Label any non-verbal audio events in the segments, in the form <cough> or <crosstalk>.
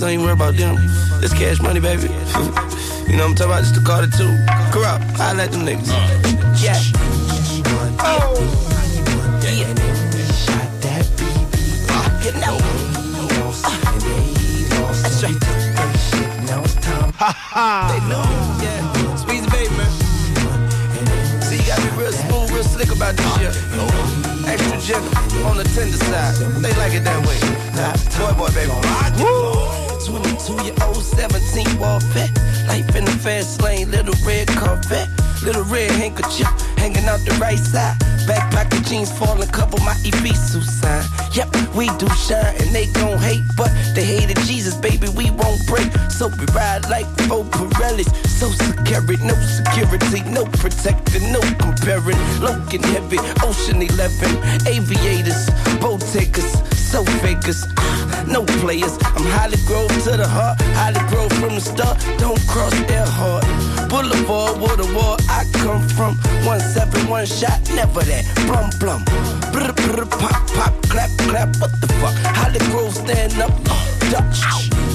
Niggas, don't even worry about them. This cash money, baby. you know I'm talking about? Just the Carter too. Corrupt. I like them niggas. Uh. Yeah. Oh. Yeah. You. That's right. They know. Yeah. Squeeze the baby, man. See, you gotta be real smooth, real slick about this shit. Extra gentle on the tender side. They like it that way. Boy, boy, baby. Woo! 22 year old, 17 wall. Life in the fast lane, little red Corvette. Little red handkerchief hanging out the right side. Back pocket jeans falling, cover my Ibisu sign. Yep, we do shine and they gon' hate, but they hated Jesus, baby. We won't break. So we ride like four Pirellis. So secure, no security, no protecting, no comparing. Logan heavy, ocean 11, aviators, boat takers, so fakers, no players. I'm highly grove to the heart, highly grove from the start. Don't cross air hard. Boulevard, where the war I come from. One seven, one shot, never that. Blum blum. Brr, brr, pop, pop, clap, clap. What the fuck? Highly grove, stand up. Dutch.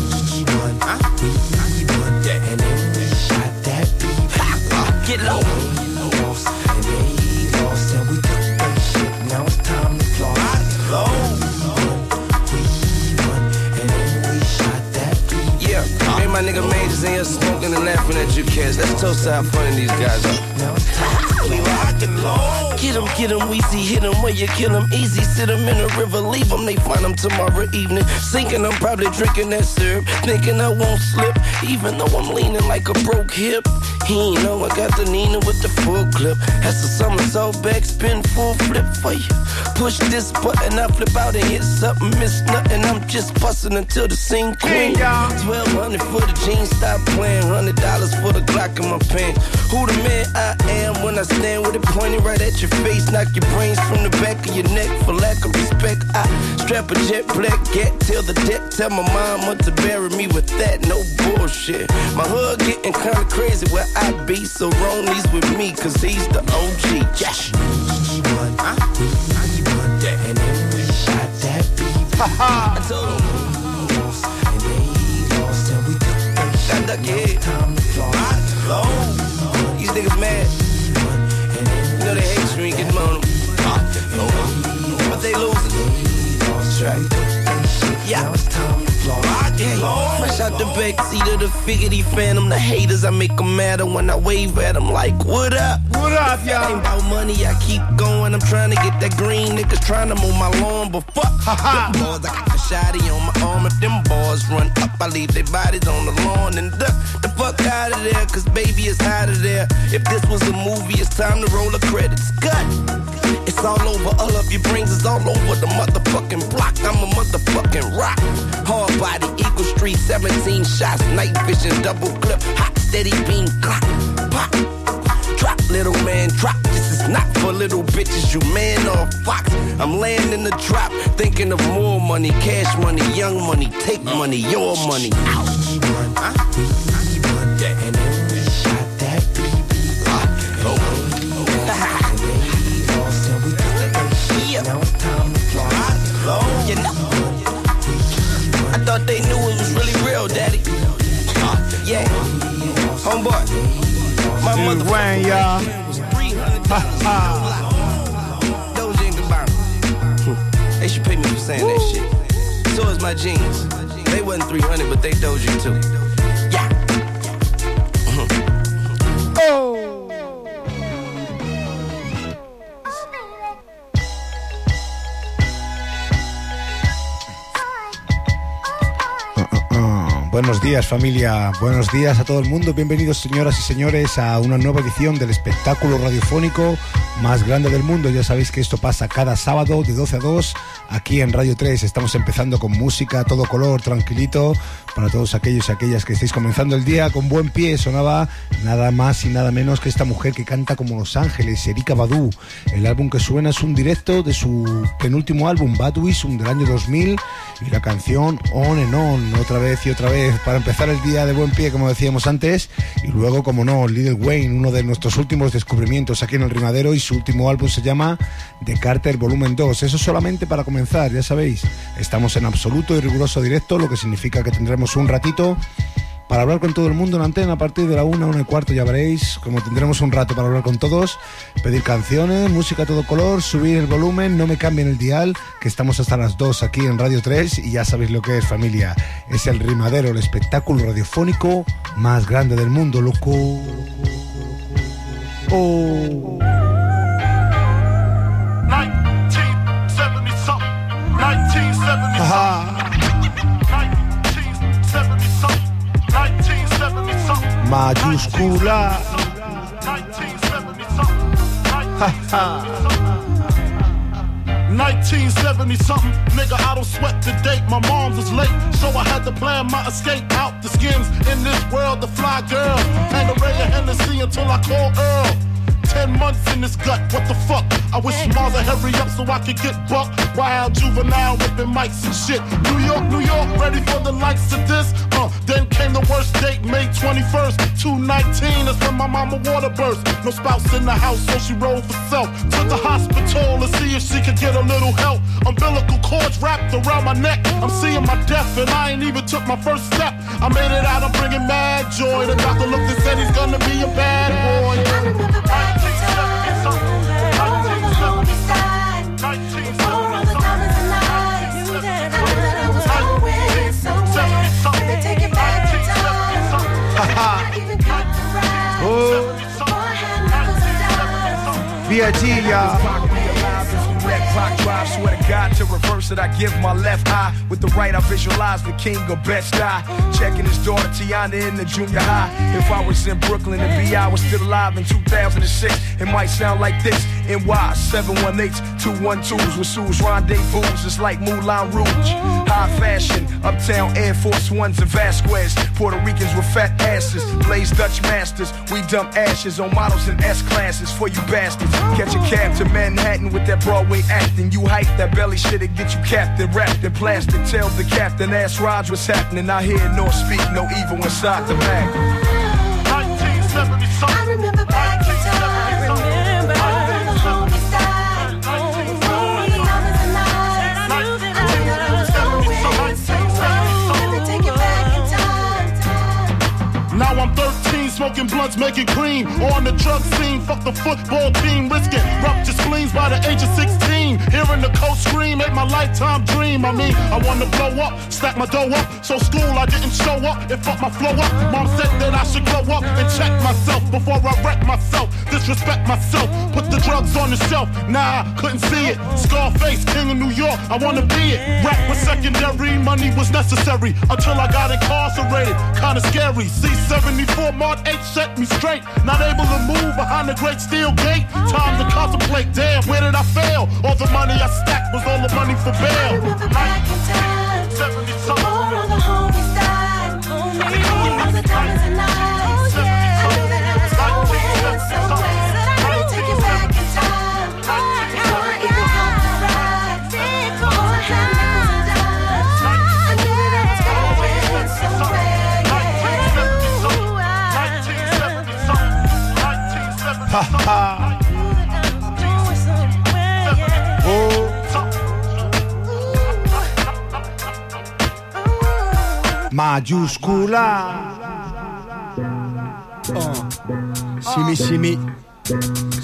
Laughing at you kids. Let's toast to how funny these guys are. We rockin' low. Get 'em, get 'em, Weezy, hit 'em where you kill kill 'em easy. Sit Sit 'em in the river, leave leave 'em, they find find 'em tomorrow evening. Sinking, I'm probably drinking that syrup. Thinking I won't slip, even though I'm leaning like a broke hip. He ain't know I got the Nina with the full clip. Has a somersault back, spin full flip for you. Push this button, I flip out and hit something, miss nothing. I'm just busting until the scene queen. 1200 for the jeans, stop playing. Hundred dollars for the Glock in my pants. Who the man I am when I stand with it pointing right at your face? Knock your brains from the back of your neck for lack of respect. I strap a jet black, get till the deck. Tell my mama to bury me with that, no bullshit. My hood getting kinda crazy where I be, so Ronnie's with me, cause he's the OG. Josh. I told and they lost, and we. Time to These niggas mad. You know they hate. But they losing. Right. Fresh out the back of the figgity phantom. The haters, I make them matter when I wave at them like, what up? What up, y'all? Ain't about money, I keep going. I'm trying to get that green. Niggas trying to move my lawn, but fuck. them boys, I got the shotty on my arm. If them boys run up, I leave their bodies on the lawn and duck the fuck out of there. Cause baby, it's out of there. If this was a movie, it's time to roll the credits. Cut. It's all over, all of your brains is all over the motherfucking block. I'm a motherfucking rock. Hard body, Eagle Street, 17 shots, night vision, double clip, hot, steady beam, clock, pop. Drop, little man, drop. This is not for little bitches, you man or fox. I'm laying in the drop, thinking of more money, cash money, young money, take money, your money. Out. Yeah. They knew it was really real, daddy. Yeah. Homeboy. My Dude, motherfucking Wayne, y'all. was $300 Doja and Gabbana. They should pay me for saying that shit. So is my jeans. They wasn't 300, but they Doja too. Yeah. Ah, Buenos días familia, buenos días a todo el mundo, bienvenidos señoras y señores a una nueva edición del espectáculo radiofónico más grande del mundo. Ya sabéis que esto pasa cada sábado de 12 a 2 aquí en Radio 3. Estamos empezando con música todo color, tranquilito, para todos aquellos y aquellas que estáis comenzando el día con buen pie. Sonaba nada más y nada menos que esta mujer que canta como Los Ángeles, Erika Badu. El álbum que suena es un directo de su penúltimo álbum, Bad Wisdom, del año 2000, y la canción On and On, otra vez y otra vez. Que para empezar el día de buen pie, como decíamos antes, y luego, como no, Little Wayne, uno de nuestros últimos descubrimientos aquí en el Rimadero, y su último álbum se llama The Carter Volumen 2. Eso solamente para comenzar, ya sabéis, estamos en absoluto y riguroso directo, lo que significa que tendremos un ratito para hablar con todo el mundo en antena a partir de la una, una y cuarto, ya veréis, como tendremos un rato para hablar con todos, pedir canciones, música a todo color, subir el volumen, no me cambien el dial, que estamos hasta las 2 aquí en Radio 3 y ya sabéis lo que es familia, es el rimadero, el espectáculo radiofónico más grande del mundo, loco. Oh. 1970 something. 1970 something, nigga, I don't sweat the date. My mom's was late, so I had to plan my escape out the skins in this world. The fly girl, and the ray of Hennessy until I call Earl. Ten months in this gut, what the fuck? I wish would hurry up so I could get buck. Wild juvenile whipping mics and shit. New York, New York, ready for the likes of this. Uh, then came the worst date, May 21st, 219. That's when my mama water burst. No spouse in the house, so she rolled for self. To the hospital to see if she could get a little help. Umbilical cords wrapped around my neck. I'm seeing my death, and I ain't even took my first step. I made it out, I'm bringing mad joy. The doctor looked and said he's gonna be a bad boy. dia a dia. Clock drive, swear to God to reverse it. I give my left eye. With the right, I visualize the king of best die. Checking his daughter Tiana in the junior high. If I was in Brooklyn and B.I. was still alive in 2006, it might sound like this. NY 718s, 212s with Sue's rendezvous. It's like Moulin Rouge. High fashion, uptown Air Force Ones and Vasquez. Puerto Ricans with fat asses. Blaze Dutch masters. We dump ashes on models in S classes for you bastards. Catch a cab to Manhattan with that Broadway acting. You hype that belly shit and get you captain wrapped in plastic. Tell the captain, ask Raj what's happening. I hear nor speak, no evil inside the bag. Smoking blunts, making cream. On the drug scene, fuck the football team, risking rupture spleens by the age of 16. Hearing the coach scream, made my lifetime dream. I mean, I wanna blow up, stack my dough up. So school, I didn't show up, it fucked my flow up. Mom said that I should grow up and check myself before I wreck myself. Disrespect myself, put the drugs on the shelf. Nah, couldn't see it. Scarface, king of New York, I wanna be it. Rap was secondary, money was necessary until I got incarcerated. Kinda scary. C74 Mark H set me straight. Not able to move behind the great steel gate. Time to contemplate. Damn, where did I fail? All the money I stacked was all the money for bail. back in time. 70 All of the homies died. All the diamonds and Majuscula. Oh. Simi, simi.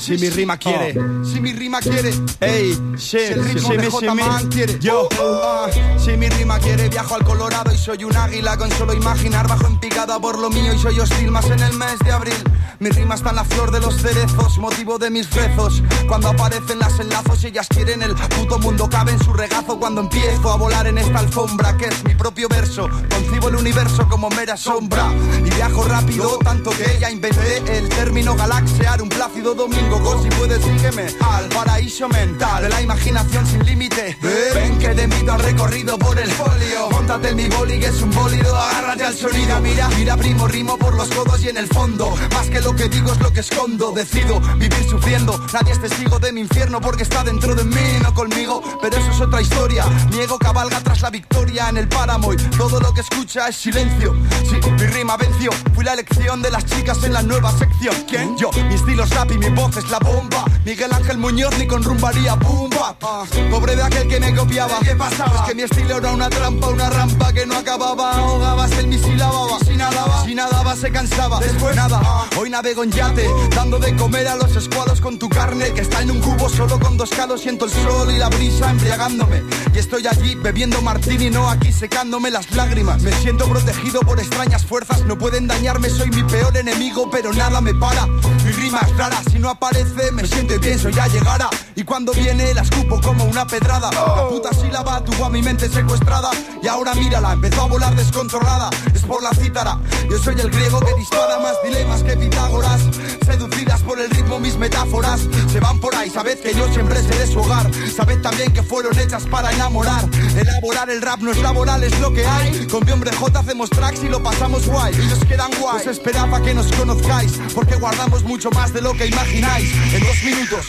Si mi rima quiere, si mi rima quiere, ey, si el ritmo de J Man quiere, yo, ah, si mi rima quiere, viajo al Colorado y soy un águila con solo imaginar bajo en picada por lo mío y soy hostil más en el mes de abril. Mi rima está en la flor de los cerezos, motivo de mis rezos. Cuando aparecen las enlazos, ellas quieren el puto mundo cabe en su regazo. Cuando empiezo a volar en esta alfombra, que es mi propio verso, concibo el universo como mera sombra. Y viajo rápido, tanto que ya inventé el término galaxear, un Plácido Domingo, Si puedes sígueme al paraíso mental de la imaginación sin límite. Ven que te invito al recorrido por el folio. Móntate en mi boli que es un bólido, agárrate al sonido. Mira, mira, primo, rimo por los codos y en el fondo. Más que lo que digo es lo que escondo. Decido vivir sufriendo. Nadie es testigo de mi infierno porque está dentro de mí, no conmigo. Pero eso es otra historia. Niego cabalga tras la victoria en el páramo y todo lo que escucha es silencio. Sí, mi rima venció. Fui la elección de las chicas en la nueva sección. ¿Quién? Yo, mi estilo es rap y mi voz es la bomba. Miguel Ángel Muñoz ni con rumbaría pumba. Ah, pobre de aquel que me copiaba. ¿Qué pasaba? Es que mi estilo era una trampa, una rampa que no acababa. Ahogabas el misil la baba. Si nadaba, si nadaba se cansaba. Después nada, hoy navego en yate, dando de comer a los escualos con tu carne que está en un cubo solo con dos calos. Siento el sol y la brisa embriagándome. Y estoy allí bebiendo martini, no aquí secándome las lágrimas. Me siento protegido por extrañas fuerzas, no pueden dañarme, soy mi peor enemigo, pero nada me para. Mi rima es rara, si no aparece me siento y pienso ya llegará. Y cuando viene la escupo como una pedrada. La puta sílaba tuvo a mi mente secuestrada. Y ahora mírala, empezó a volar descontrolada. Es por la cítara, yo soy el griego que dispara más dilemas que Pitágoras. Seducidas por el ritmo mis metáforas se van por ahí, sabed que yo siempre seré su hogar. Sabed también que fueron hechas para enamorar. Elaborar el rap no es laboral, es lo que hay. Con mi hombre J hacemos tracks y lo pasamos guay. Y nos quedan guay. Os esperaba que nos conozcáis, porque guardamos mucho más de lo que imagináis. En dos minutos.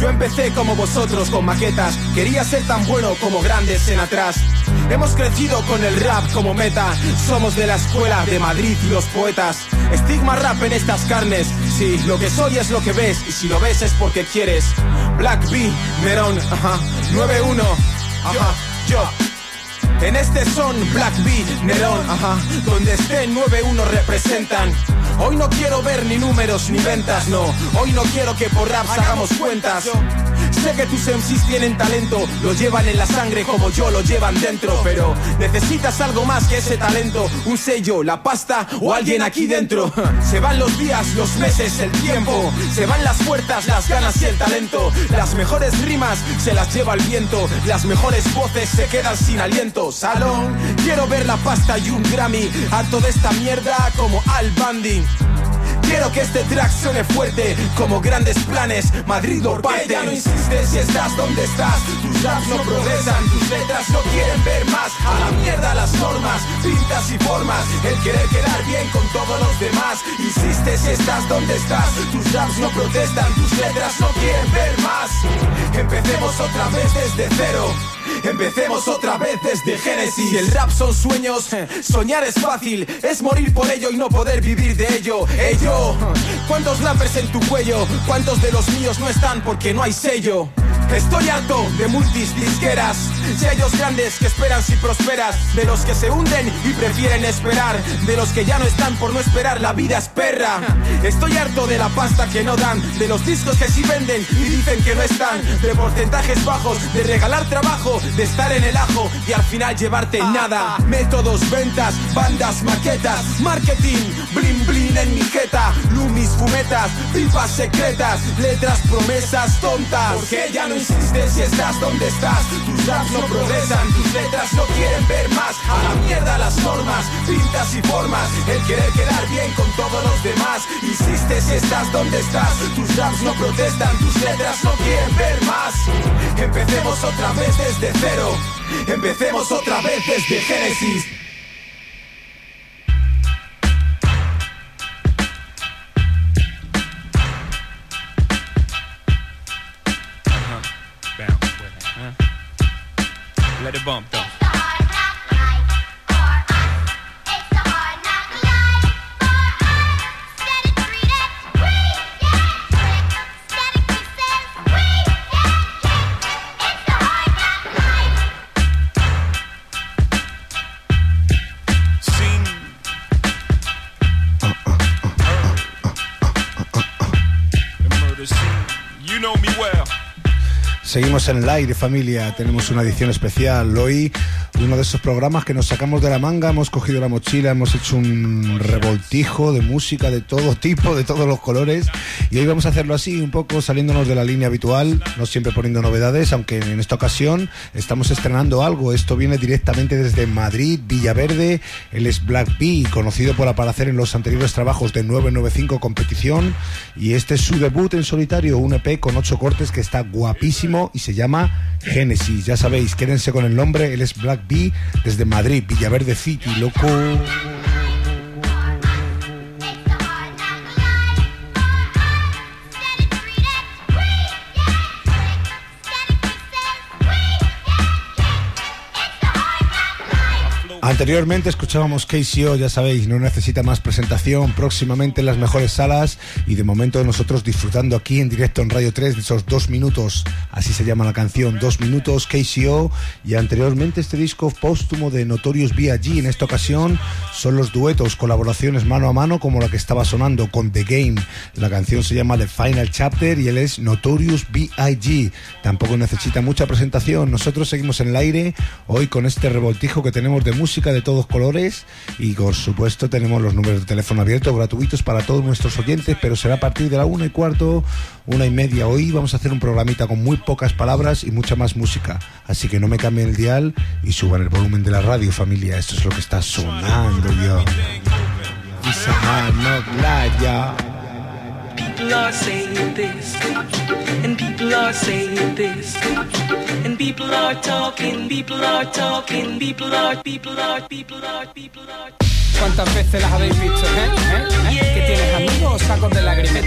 Yo empecé como vosotros con maquetas, quería ser tan bueno como grandes en atrás. Hemos crecido con el rap como meta, somos de la escuela de Madrid y los poetas. Estigma rap en estas carnes, sí, lo que soy es lo que ves, y si lo ves es porque quieres. Black B, Nerón, ajá, 9-1, ajá, yo. En este son Black B, Nerón, ajá, donde esté 9-1 representan. Hoy no quiero ver ni números ni ventas, no. Hoy no quiero que por raps hagamos cuentas. Sé que tus MCs tienen talento, lo llevan en la sangre como yo lo llevan dentro. Pero necesitas algo más que ese talento, un sello, la pasta o alguien aquí dentro. <laughs> Se van los días, los meses, el tiempo. Se van las puertas, las ganas y el talento. Las mejores rimas se las lleva el viento. Las mejores voces se quedan sin aliento. Salón, quiero ver la pasta y un Grammy. Harto de esta mierda como Al Bundy. Quiero que este track suene fuerte como grandes planes, Madrid o parte. ya no insistes si estás donde estás, tus raps no progresan, tus letras no quieren ver más. A la mierda las normas, pintas y formas, el querer quedar bien con todos los demás. Insistes si estás donde estás, tus raps no protestan, tus letras no quieren ver más. Empecemos otra vez desde cero. Empecemos otra vez desde Génesis. Si el rap son sueños, soñar es fácil. Es morir por ello y no poder vivir de ello. Ello, ¿cuántos rappers en tu cuello? ¿Cuántos de los míos no están porque no hay sello? Estoy harto de multis disqueras, sellos grandes que esperan si prosperas, de los que se hunden y prefieren esperar, de los que ya no están por no esperar, la vida es perra. Estoy harto de la pasta que no dan, de los discos que sí venden y dicen que no están, de porcentajes bajos, de regalar trabajo, de estar en el ajo y al final llevarte nada. Métodos, ventas, bandas, maquetas, marketing, blin blin en mi jeta, lumis, fumetas, pipas secretas, letras, promesas tontas. Porque ya no insistes si estás donde estás, tus raps no progresan, tus letras no quieren ver más. A la mierda las normas, pintas y formas, el querer quedar bien con todos los demás. Insistes si estás donde estás, tus raps no protestan, tus letras no quieren ver más. Empecemos otra vez desde cero, empecemos otra vez desde Génesis. Let it bump Seguimos en el aire, familia. Tenemos una edición especial hoy Uno de esos programas que nos sacamos de la manga, hemos cogido la mochila, hemos hecho un revoltijo de música de todo tipo, de todos los colores. Y hoy vamos a hacerlo así, un poco saliéndonos de la línea habitual, no siempre poniendo novedades, aunque en esta ocasión estamos estrenando algo. Esto viene directamente desde Madrid, Villaverde. Él es Black B, conocido por aparecer en los anteriores trabajos de 995 Competición. Y este es su debut en solitario, un EP con ocho cortes que está guapísimo y se llama Génesis. Ya sabéis, quédense con el nombre, él es Black B desde Madrid, Villaverde City, loco. Anteriormente escuchábamos KCO, ya sabéis, no necesita más presentación, próximamente en las mejores salas y de momento nosotros disfrutando aquí en directo en Radio 3 de esos dos minutos, así se llama la canción, dos minutos KCO y anteriormente este disco póstumo de Notorious B.I.G. en esta ocasión son los duetos, colaboraciones mano a mano como la que estaba sonando con The Game, la canción se llama The Final Chapter y él es Notorious B.I.G. Tampoco necesita mucha presentación, nosotros seguimos en el aire hoy con este revoltijo que tenemos de música de todos colores y por supuesto tenemos los números de teléfono abiertos gratuitos para todos nuestros oyentes, pero será a partir de la una y cuarto, una y media. Hoy vamos a hacer un programita con muy pocas palabras y mucha más música, así que no me cambien el dial y suban el volumen de la radio familia, esto es lo que está sonando yo. People are saying this, and people are saying this, and people are talking, people are talking, people are, people are, people are, people are. ¿Cuántas veces las habéis visto, eh? ¿Eh? ¿Eh? ¿Que tienes amigos o sacos de lágrimas?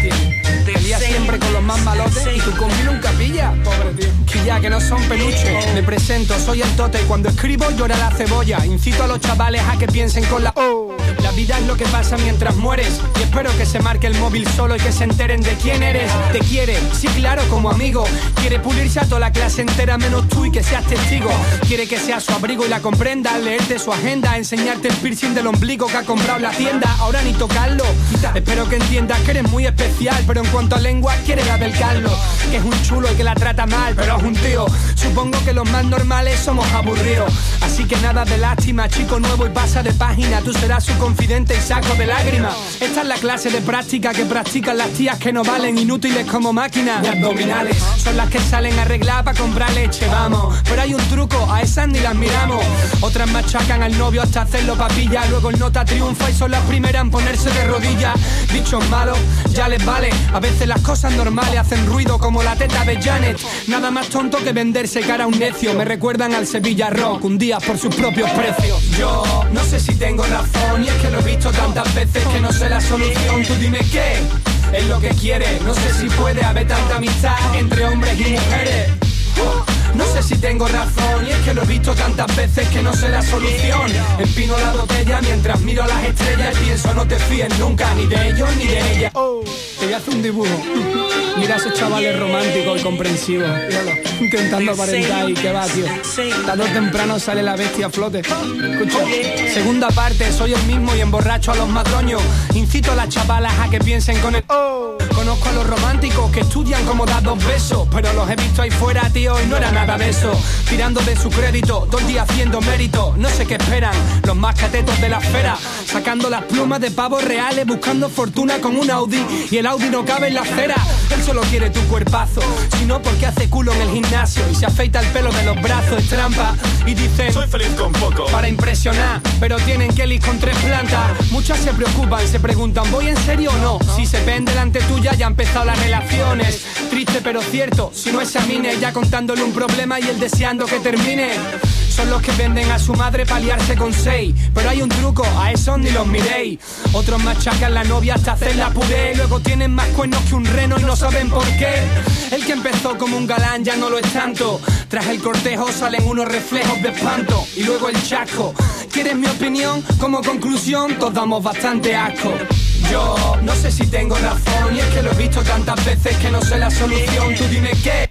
Te lías siempre con los más malotes y tú con un capilla. Pobre tío. Que ya, que no son peluches. Me presento, soy el tote y cuando escribo llora la cebolla. Incito a los chavales a que piensen con la O. La vida es lo que pasa mientras mueres. Y espero que se marque el móvil solo y que se enteren de quién eres. Te quiere, sí, claro, como amigo. Quiere pulirse a toda la clase entera menos tú y que seas testigo. Quiere que seas su abrigo y la comprenda. Leerte su agenda, enseñarte el piercing del ombligo que ha comprado la tienda. Ahora ni tocarlo. Espero que entiendas que eres muy especial. Pero en cuanto a lengua, quiere la del Carlos. Que es un chulo y que la trata mal, pero es un tío. Supongo que los más normales somos aburridos. Así que nada de lástima, chico nuevo y pasa de página. Tú serás su confidente y saco de lágrimas. Esta es la clase de práctica que practican las tías que no valen inútiles como máquinas de abdominales. Son las que salen a arreglar para comprar leche, vamos. Pero hay un truco, a esas ni las miramos. Otras machacan al novio hasta hacerlo papilla. Luego el triunfa y son las primeras en ponerse de rodillas. Dichos malos, ya les vale. A veces las cosas normales hacen ruido como la teta de Janet. Nada más tonto que venderse cara a un necio. Me recuerdan al Sevilla Rock, un día por sus propios precios. Yo no sé si tengo razón y es que lo he visto tantas veces que no sé la solución. Tú dime qué es lo que quieres. No sé si puede haber tanta amistad entre hombres y mujeres. No sé si tengo razón y es que lo he visto tantas veces que no sé la solución. Empino la botella mientras miro las estrellas y pienso no te fíes nunca ni de ellos ni de ella. Te voy a hacer un dibujo. Mira a esos chavales románticos y comprensivos. Míralo, intentando aparentar y que va, tío. Tarde o temprano sale la bestia a flote. Escucha. Segunda parte, soy el mismo y emborracho a los madroños. Incito a las chavalas a que piensen con el Conozco a los románticos que estudian como dar dos besos. Pero los he visto ahí fuera, tío, y no era nada de eso. Tirando de su crédito, todo el día haciendo mérito. No sé qué esperan, los más catetos de la esfera. Sacando las plumas de pavos reales, buscando fortuna con un Audi. Y el Audi no cabe en la acera. Él solo quiere tu cuerpazo. Si no, porque hace culo en el gimnasio. Y se afeita el pelo de los brazos, es trampa. Y dice, soy feliz con poco. Para impresionar, pero tienen Kelly con tres plantas. Muchas se preocupan, se preguntan, ¿voy en serio o no? Si se ven delante tuya, ya han empezado las relaciones. Triste pero cierto, si no examine, ya contándole un problema y él deseando que termine. Son los que venden a su madre para liarse con seis. Pero hay un truco, a esos ni los miréis. Otros machacan la novia hasta hacerla puré. Luego tienen más cuernos que un reno y no saben por qué. El que empezó como un galán ya no lo es tanto. Tras el cortejo salen unos reflejos de espanto. Y luego el chasco. ¿Quieres mi opinión? Como conclusión, todos damos bastante asco. Yo no sé si tengo razón y es que lo he visto tantas veces que no sé la solución. Tú dime qué.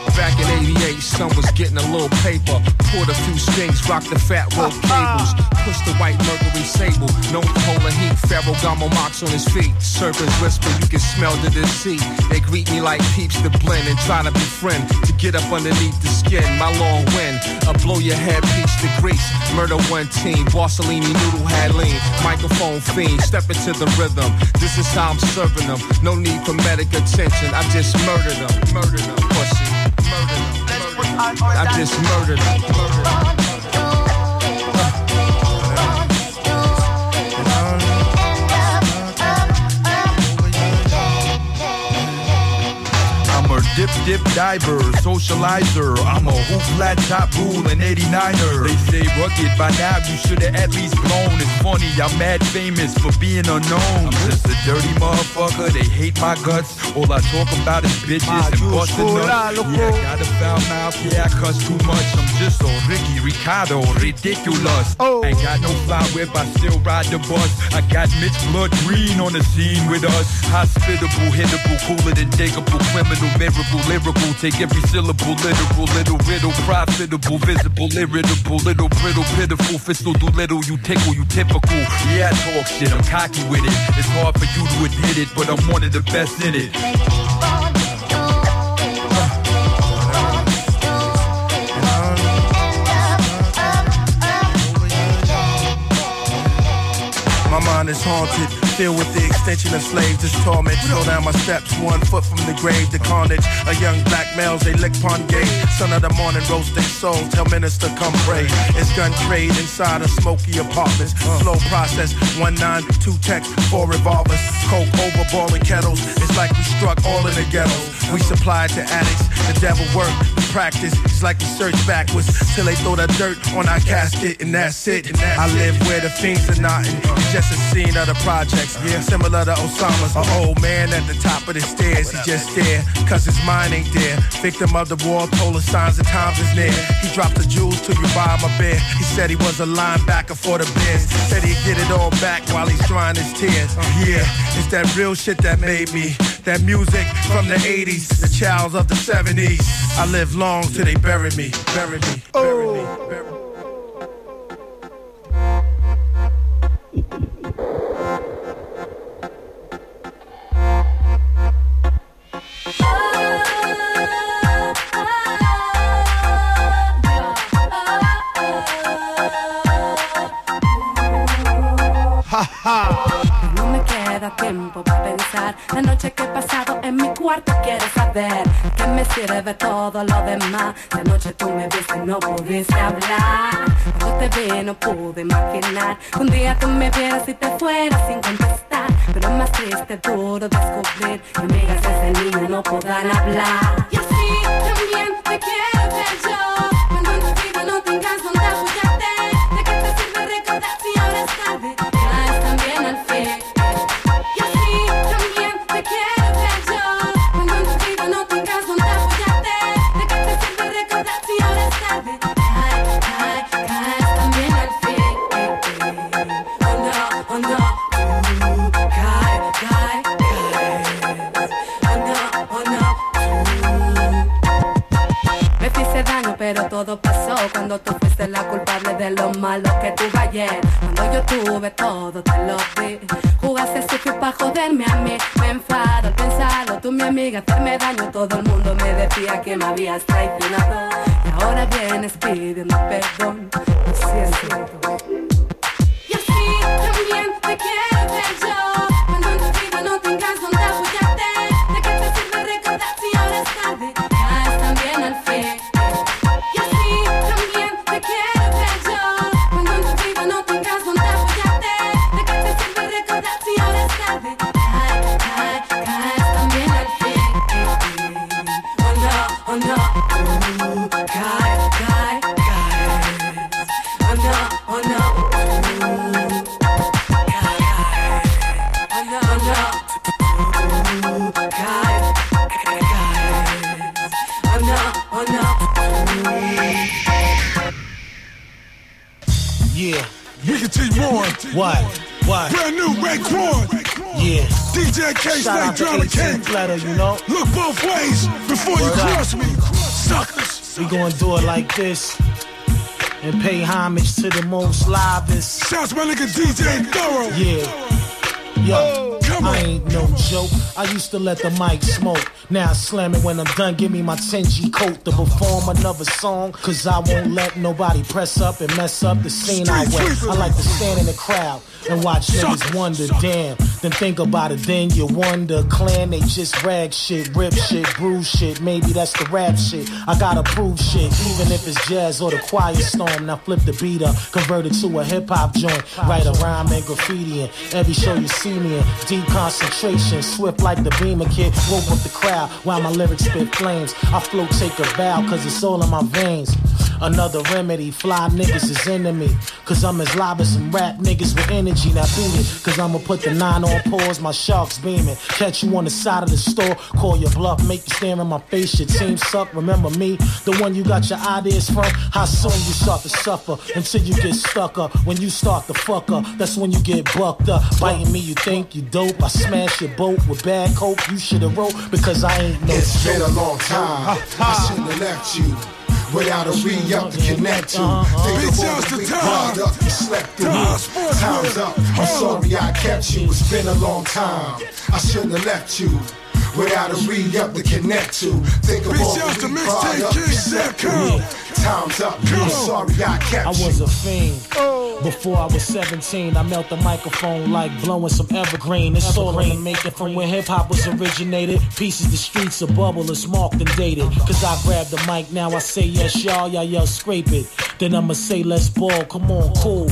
Back in 88, son was getting a little paper. Poured a few strings, rocked the fat rope <laughs> cables. Pushed the white Mercury sable. No polar heat, Ferragamo marks on his feet. Serpents whisper, you can smell the deceit. They greet me like peeps to blend and try to befriend. To get up underneath the skin, my long wind. I blow your head, peach to grease. Murder one team, Borsellini noodle had lean. Microphone fiend, step into the rhythm. This is how I'm serving them. No need for medic attention. I just murdered them, murdered them, pussy. I just murdered. Dip dip diver, socializer. I'm a hoop flat top rule and 89er. They say rugged by now, you should have at least blown. It's funny, I'm mad famous for being unknown. I'm just a dirty motherfucker, they hate my guts. All I talk about is bitches and busting nuts. Yeah, I got a foul mouth, yeah, I cuss too much. I'm just a Ricky Ricardo, ridiculous. Oh. Ain't got no fly whip, I still ride the bus. I got Mitch Blood Green on the scene with us. Hospitable, hittable, cooler than digable, criminal, miracle, lyrical. Take every syllable, literal, little riddle, profitable, visible, irritable, little brittle, pitiful, fiscal, do little, you tickle, you typical. Yeah, I talk shit, I'm cocky with it. It's hard for you to admit it, but I'm one of the best in it. My mind is haunted, filled with the extension of slaves. This torment. Slow down my steps, one foot from the grave. The carnage. A young black males, they lick pun gate. Son of the morning, roasting soul, Tell minister, come pray. It's gun trade inside of smoky apartments. Slow process. One nine, two texts, four revolvers. Coke over boiling kettles. It's like we struck all in the ghettos. We supply to addicts. The devil work, we practice. It's like we search backwards till they throw the dirt on our casket, and that's it. I live where the fiends are knotting. It's just a scene of the projects. Yeah, similar to Osama's. An old man at the top of the stairs. He just there, cause his mind ain't there. Victim of the war, polar signs the times is near. He dropped the jewels till you buy a beer. He said he was a linebacker for the Bears. Said he'd get it all back while he's drying his tears. Yeah, it's that real shit that made me. That music from the 80s, the childs of the 70s. I live long till they bury me, bury me, bury me. Oh. Bury me. No tiempo para pensar. La noche que he pasado en mi cuarto quiero saber ¿Qué me sirve todo lo demás? De noche tú me viste y no pudiste hablar. Cuando te vi no pude imaginar. Que Un día tú me vieras y te fueras sin contestar. Pero más triste, duro descubrir Que amigas de ese niño no podrán hablar. Y así también te quiero de lo malo que tuve ayer. Cuando yo tuve todo, te lo di. Jugaste sucio para joderme a mí. Me enfado al pensarlo, tú mi amiga, hacerme daño. Todo el mundo me decía que me habías traicionado. Y ahora vienes pidiendo perdón. Siento. Y can teach more. What? What? Brand new Raekwon. Yeah. DJ K to Drama King. Letter, you know? Look both ways before you Word up. cross me. suckers. We gonna do it like this. And pay homage to the most livest. Shouts my nigga DJ Thorough. Yeah. Yo, I ain't no joke. I used to let the mic smoke. Now I slam it when I'm done. Give me my 10G coat to perform another song. Cause I won't let nobody press up and mess up the scene I went. I like to stand in the crowd and watch niggas wonder, damn. Then think about it, then you wonder. Clan, they just rag shit, rip shit, bruise shit. Maybe that's the rap shit. I gotta prove shit, even if it's jazz or the quiet storm. Now flip the beat up, convert it to a hip hop joint. Write a rhyme and graffiti in every show you see me in. Deep concentration, swift like the beamer kid. Rope up the crowd while my lyrics spit flames. I flow, take a bow, cause it's all in my veins. Another remedy, fly niggas is enemy. Cause I'm as live as some rap niggas with energy. Now beat it, cause I'ma put the nine on pause, my sharks beaming. Catch you on the side of the store, call your bluff, make you stare in my face. Your team suck, remember me? The one you got your ideas from? How soon you start to suffer until you get stuck up. When you start to fuck up, that's when you get bucked up. Biting me, you think you dope. I smash your boat with bad coke, you should've wrote because I ain't no It's been a long time. I shouldn't have left you. Without a re-up to connect to. Think of all the weak product you slept through. Time's up. I'm sorry I kept you. It's been a long time. I shouldn't have left you. Without a re-up to connect to. Think of all the weak product you slept through. Time's up. I'm sorry I kept I you. was a fiend. Before I was 17, I melt the microphone like blowing some evergreen. It's all in the making from where hip hop was originated. Pieces the streets a bubble is marked and dated. Cause I grab the mic, now I say yes, y'all, y'all yell scrape it. Then I'ma say let's ball, come on, cool.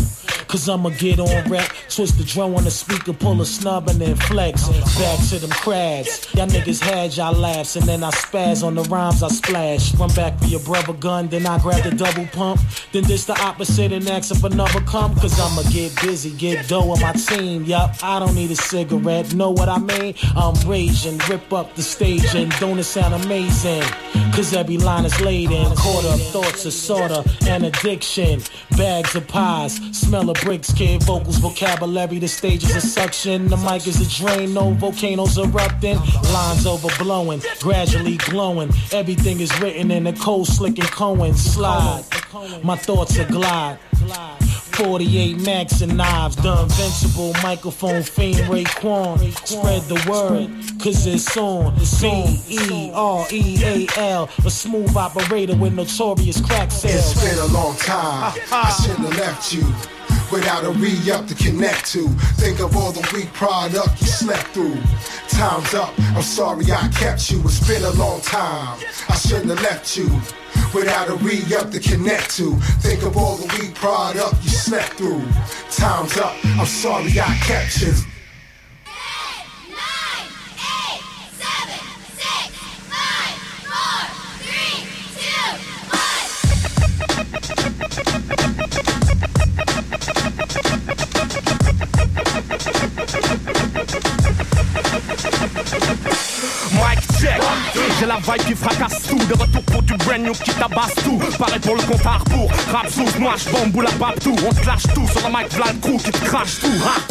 Cause I'ma get on rap, twist the drum on the speaker, pull a snub and then flex. Back to them crabs. Y'all niggas had y'all laughs, and then I spaz on the rhymes I splash. Run back for your brother gun, then I grab the double pump. Then this the opposite and ask if another come. Cause I'ma get busy, get dough with my team. Yup, I don't need a cigarette, know what I mean? I'm raging, rip up the stage, and don't it sound amazing? Cause every line is laid in, caught up thoughts of sorta and addiction. Bags of pies, smell of bricks, kid vocals, vocabulary, the stage is a suction. The mic is a drain, no volcanoes erupting. Lines overblowing, gradually glowing. Everything is written in the cold slick and Cohen slide. My thoughts are glide. 48 max and knives, the invincible microphone fiend Raekwon. Spread the word, cause it's on. C E R E A L, a smooth operator with notorious crack sales. It's been a long time. I shouldn't have left you. Without a re-up to connect to. Think of all the weak product you slept through. Time's up. I'm sorry I kept you. It's been a long time. I shouldn't have left you. Without a re-up to connect to. Think of all the weak product you slept through. Time's up. I'm sorry I kept you. Mike j'ai la vibe qui fracasse tout. De retour pour du brand new qui tabasse tout. Pareil pour le compte à rebours Rap sous, moi bambou la babe tout. On lâche tout sur le mic crew qui te crache tout. Hein.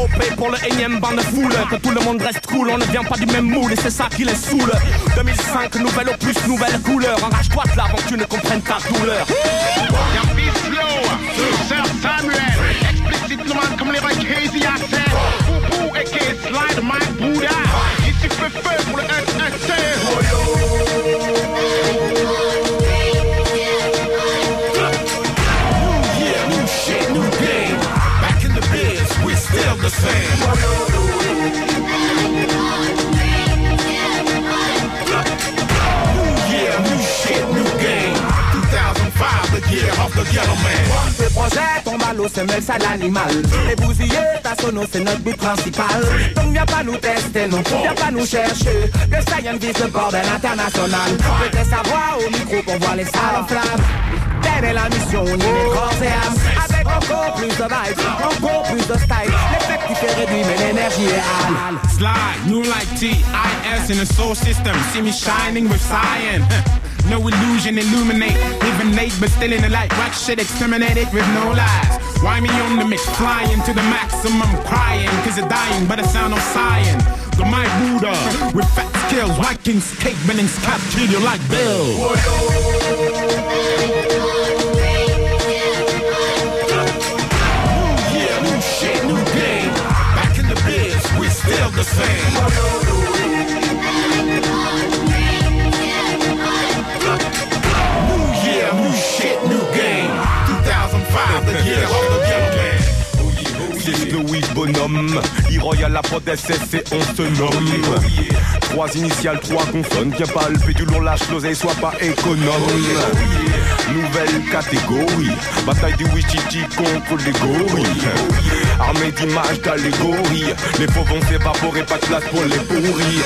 OP pour le énième ban de foule Que tout le monde reste cool, on ne vient pas du même moule. Et c'est ça qui les saoule. 2005, nouvelle opus, nouvelle couleur. Enrage-toi de là avant que tu ne comprennes ta douleur. Samuel, explicitement comme les à terre. Poupou et Slide, my Buddha. Ici fait feu pour le SSC. Yeah, à l'eau, c'est mêle ça l'animal. Les ta sono, c'est notre but principal. Donc viens pas nous tester, non, viens pas nous chercher. Le Science vise le bordel international. Peut-être savoir au micro pour voir les salles en flammes. Telle est la mission, on y corps et. Avec encore plus de vibes, encore plus de style. L'effectif est réduit, mais l'énergie est hâle. Slide, new like T-I-S in the soul system. See me shining with cyan. <laughs> No illusion, illuminate. Even late, but still in the light. Rock shit exterminated with no lies. Why me on the mix, flying to the maximum, crying, cause you're dying by the sound of sighing. The my Buddha with fat skills, Vikings, cake bending, scap, kill you like Bill. New year, new shit, new game. Back in the biz, we still the same. Bonhomme, E-Royal la SS et on se nomme Trois initiales, trois consonnes, viens palper du lourd, lâche l'oseille, sois pas économe. Nouvelle catégorie, bataille du Wichiti contre les gorilles. Armée d'images d'allégorie, les faux vont s'évaporer, pas de place pour les pourrir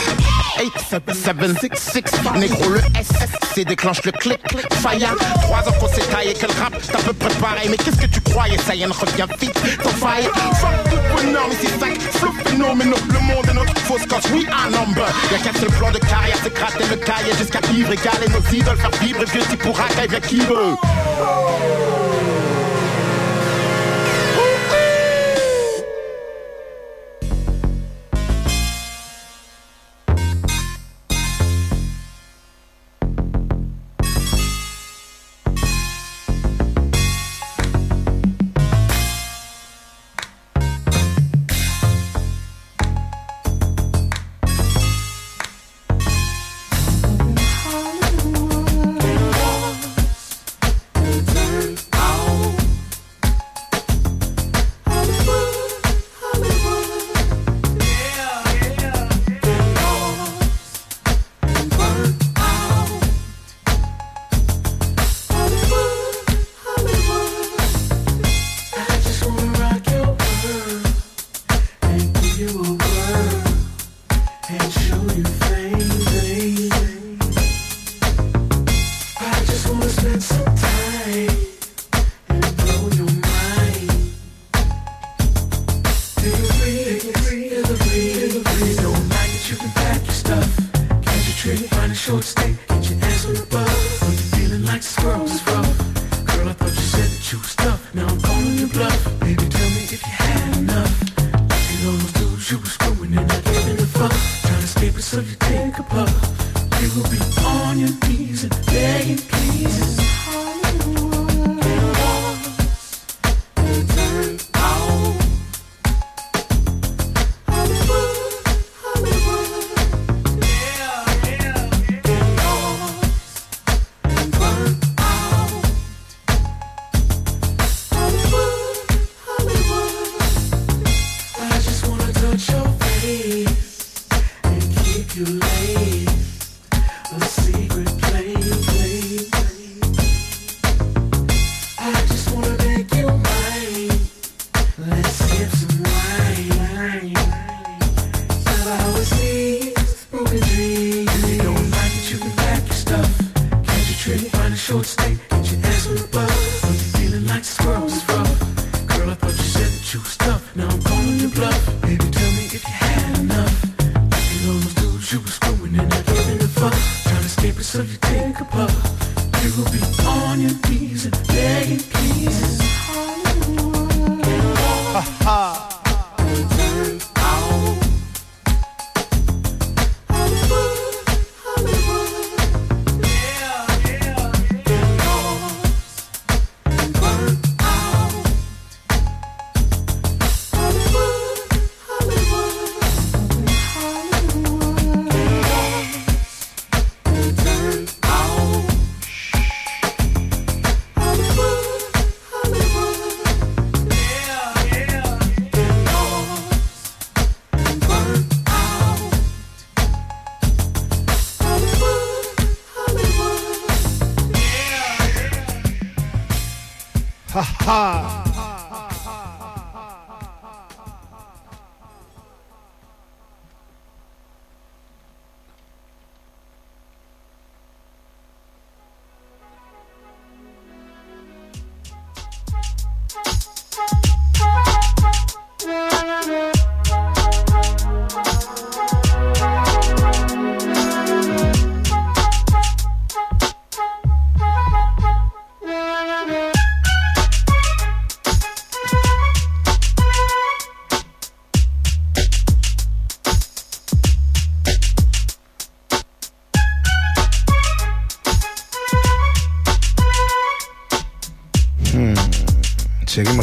8, 7, 7, 6, 6, négro le déclenche le clic, clic, fire. Trois ans qu'on s'est taillé, que le rap t'as peu préparé. Mais qu'est-ce que tu croyais, ça y est, reviens vite, ton fire. Fuck tout bonhomme, ici 5, flou phénoménal. Le monde est notre fausse cause, we are number. Y'a qu'un seul plan de carrière, c'est gratter le cahier jusqu'à ivre égaler nos idoles, faire vibrer vieux si pour racaille, viens qui veut.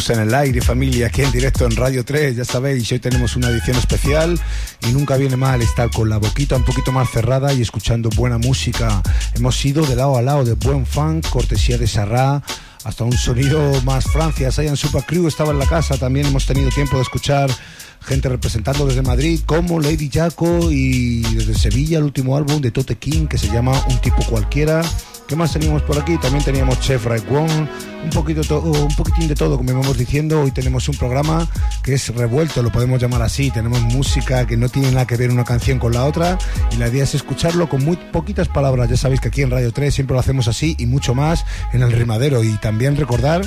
En el aire, familia, aquí en directo en Radio 3, ya sabéis, hoy tenemos una edición especial y nunca viene mal estar con la boquita un poquito más cerrada y escuchando buena música. Hemos ido de lado a lado de buen funk, cortesía de Sarrá, hasta un sonido más Francia. Sayan Super Crew estaba en la casa, también hemos tenido tiempo de escuchar gente representando desde Madrid como Lady Jaco y desde Sevilla el último álbum de Tote King que se llama Un tipo cualquiera. ¿Qué más teníamos por aquí? También teníamos Chef Raekwon, un poquito to- un poquitín de todo, como íbamos diciendo. Hoy tenemos un programa que es revuelto, lo podemos llamar así. Tenemos música que no tiene nada que ver una canción con la otra y la idea es escucharlo con muy poquitas palabras. Ya sabéis que aquí en Radio 3 siempre lo hacemos así y mucho más en el rimadero. Y también recordar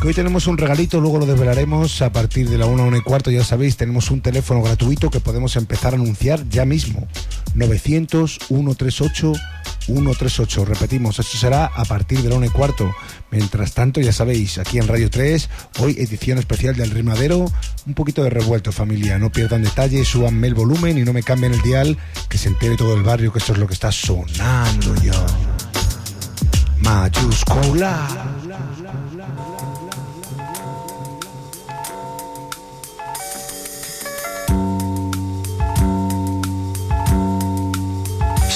que hoy tenemos un regalito, luego lo desvelaremos a partir de la 1 a 1 y cuarto, ya sabéis, tenemos un teléfono gratuito que podemos empezar a anunciar ya mismo. 900-138-138. Repetimos, esto será a partir de la 1 y cuarto. Mientras tanto, ya sabéis, aquí en Radio 3, hoy edición especial del Rimadero, un poquito de revuelto familia, no pierdan detalle, súbanme el volumen y no me cambien el dial, que se entere todo el barrio que esto es lo que está sonando ya. Mayúscula.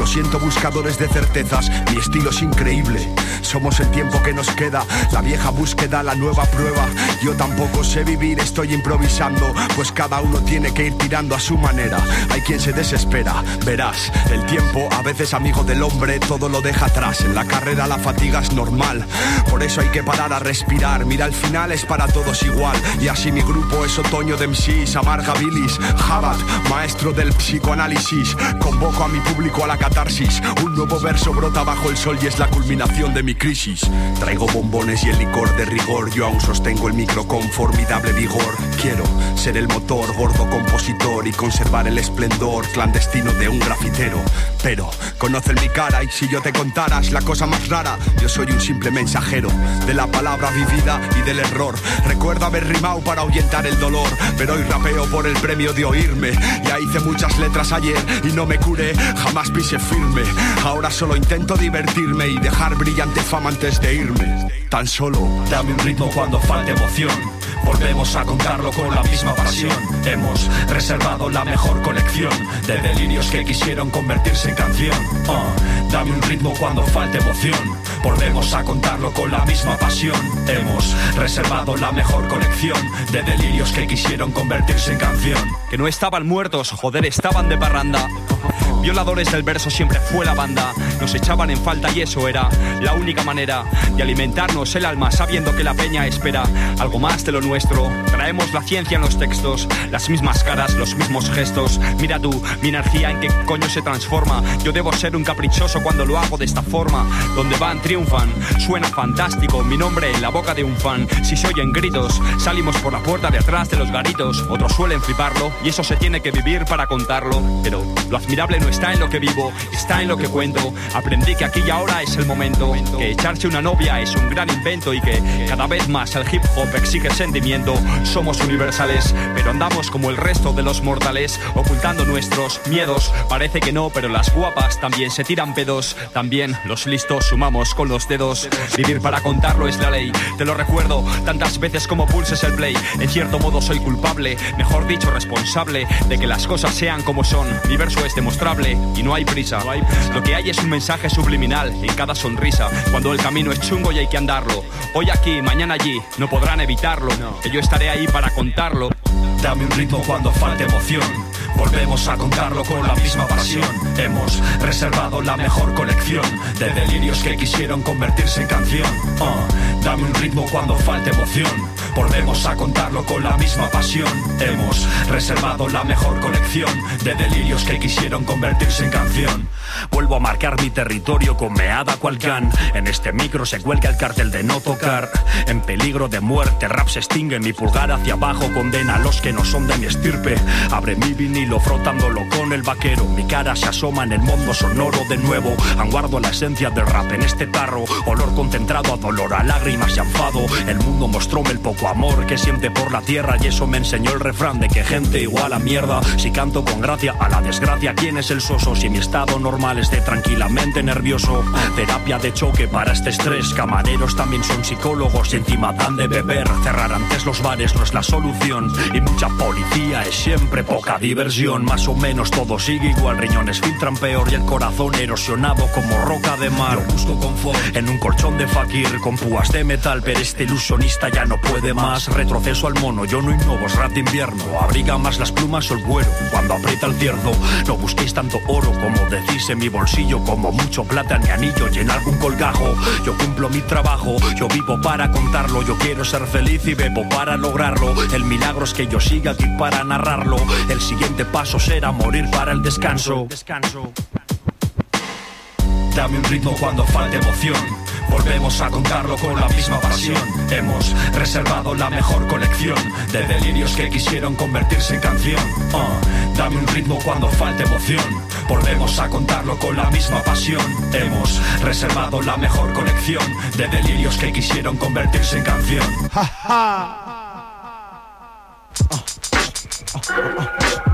Lo siento, buscadores de certezas. Mi estilo es increíble. Somos el tiempo que nos queda. La vieja búsqueda, la nueva prueba. Yo tampoco sé vivir, estoy improvisando. Pues cada uno tiene que ir tirando a su manera. Hay quien se desespera. Verás, el tiempo, a veces amigo del hombre, todo lo deja atrás. En la carrera la fatiga es normal. Por eso hay que parar a respirar. Mira, al final es para todos igual. Y así mi grupo es otoño de MCs, amarga bilis. Jabat, maestro del psicoanálisis. Convoco a mi público a la catarsis. Un nuevo verso brota bajo el sol y es la culminación de mi crisis. Traigo bombones y el licor de rigor. Yo aún sostengo el micro con formidable vigor. Quiero ser el motor, gordo compositor y conservar el esplendor clandestino de un grafitero. Pero conocen mi cara y si yo te contaras la cosa más rara, yo soy un simple mensajero de la palabra vivida y del error. Recuerdo haber rimado para ahuyentar el dolor, pero hoy rapeo por el premio de oírme. Ya hice muchas letras ayer y no me curé, jamás pise Ahora solo intento divertirme y dejar brillante fama antes de irme. Tan solo Dame un ritmo cuando falte emoción. Volvemos a contarlo con la misma pasión. Hemos reservado la mejor colección de delirios que quisieron convertirse en canción. Uh, dame un ritmo cuando falte emoción. Volvemos a contarlo con la misma pasión. Hemos reservado la mejor colección de delirios que quisieron convertirse en canción. Que no estaban muertos, joder, estaban de parranda. Violadores del verso siempre fue la banda. Nos echaban en falta y eso era la única manera de alimentarnos el alma sabiendo que la peña espera algo más de lo nuestro. Traemos la ciencia en los textos, las mismas caras, los mismos gestos. Mira tú, mi energía en qué coño se transforma. Yo debo ser un caprichoso cuando lo hago de esta forma. Donde van, triunfan. Suena fantástico, mi nombre en la boca de un fan. Si se oyen gritos, salimos por la puerta de atrás de los garitos. Otros suelen fliparlo y eso se tiene que vivir para contarlo. Pero lo admirable no está en lo que vivo, está en lo que cuento. Aprendí que aquí y ahora es el momento. Que echarse una novia es un gran invento y que cada vez más el hip hop exige sentimiento. Somos universales, pero andamos como el resto de los mortales, ocultando nuestros miedos. Parece que no, pero las guapas también se tiran pedos. También los listos sumamos con los dedos. Vivir para contarlo es la ley. Te lo recuerdo tantas veces como pulses el play. En cierto modo soy culpable, mejor dicho responsable, de que las cosas sean como son. Mi verso es demostrable y no hay prisa. Lo que hay es un mensaje subliminal en cada sonrisa. Cuando el camino es chungo y hay que andarlo. Hoy aquí, mañana allí, no podrán evitarlo. Que yo estaré ahí para contarlo. Dame un ritmo cuando falte emoción. Volvemos a contarlo con la misma pasión. Hemos reservado la mejor colección de delirios que quisieron convertirse en canción. Uh, dame un ritmo cuando falte emoción. Volvemos a contarlo con la misma pasión. Hemos reservado la mejor colección de delirios que quisieron convertirse en canción. Vuelvo a marcar mi territorio con meada cual can. En este micro se cuelga el cartel de no tocar. En peligro de muerte, rap se extingue. Mi pulgar hacia abajo condena a los que no son de mi estirpe. Abre mi vinilo frotándolo con el vaquero. Mi cara se asoma en el mundo sonoro de nuevo. Anguardo la esencia del rap en este tarro. Olor concentrado a dolor, a lágrimas y enfado. El mundo mostróme el poco amor que siente por la tierra. Y eso me enseñó el refrán de que gente igual a mierda. Si canto con gracia a la desgracia, ¿quién es el soso? Si mi estado normal esté tranquilamente nervioso. Terapia de choque para este estrés. Camareros también son psicólogos y encima dan de beber. Cerrar antes los bares no es la solución. Y mucha policía es siempre poca diversión. Más o menos todo sigue igual. Riñones filtran peor y el corazón erosionado como roca de mar. Yo busco confort en un colchón de fakir con púas de metal. Pero este ilusionista ya no puede más. Retroceso al mono, yo no innovo, es rap de invierno. Abriga más las plumas o el cuero cuando aprieta el cierzo. No busquéis tanto oro como decís en mi bolsillo. Como mucho plata ni anillo y en algún colgajo. Yo cumplo mi trabajo, yo vivo para contarlo. Yo quiero ser feliz y bebo para lograrlo. El milagro es que yo siga aquí para narrarlo. El siguiente paso será morir para el descanso. Descanso. Dame un ritmo cuando falte emoción. Volvemos a contarlo con la misma pasión. Hemos reservado la mejor colección de delirios que quisieron convertirse en canción. Uh, dame un ritmo cuando falte emoción. Volvemos a contarlo con la misma pasión. Hemos reservado la mejor colección de delirios que quisieron convertirse en canción.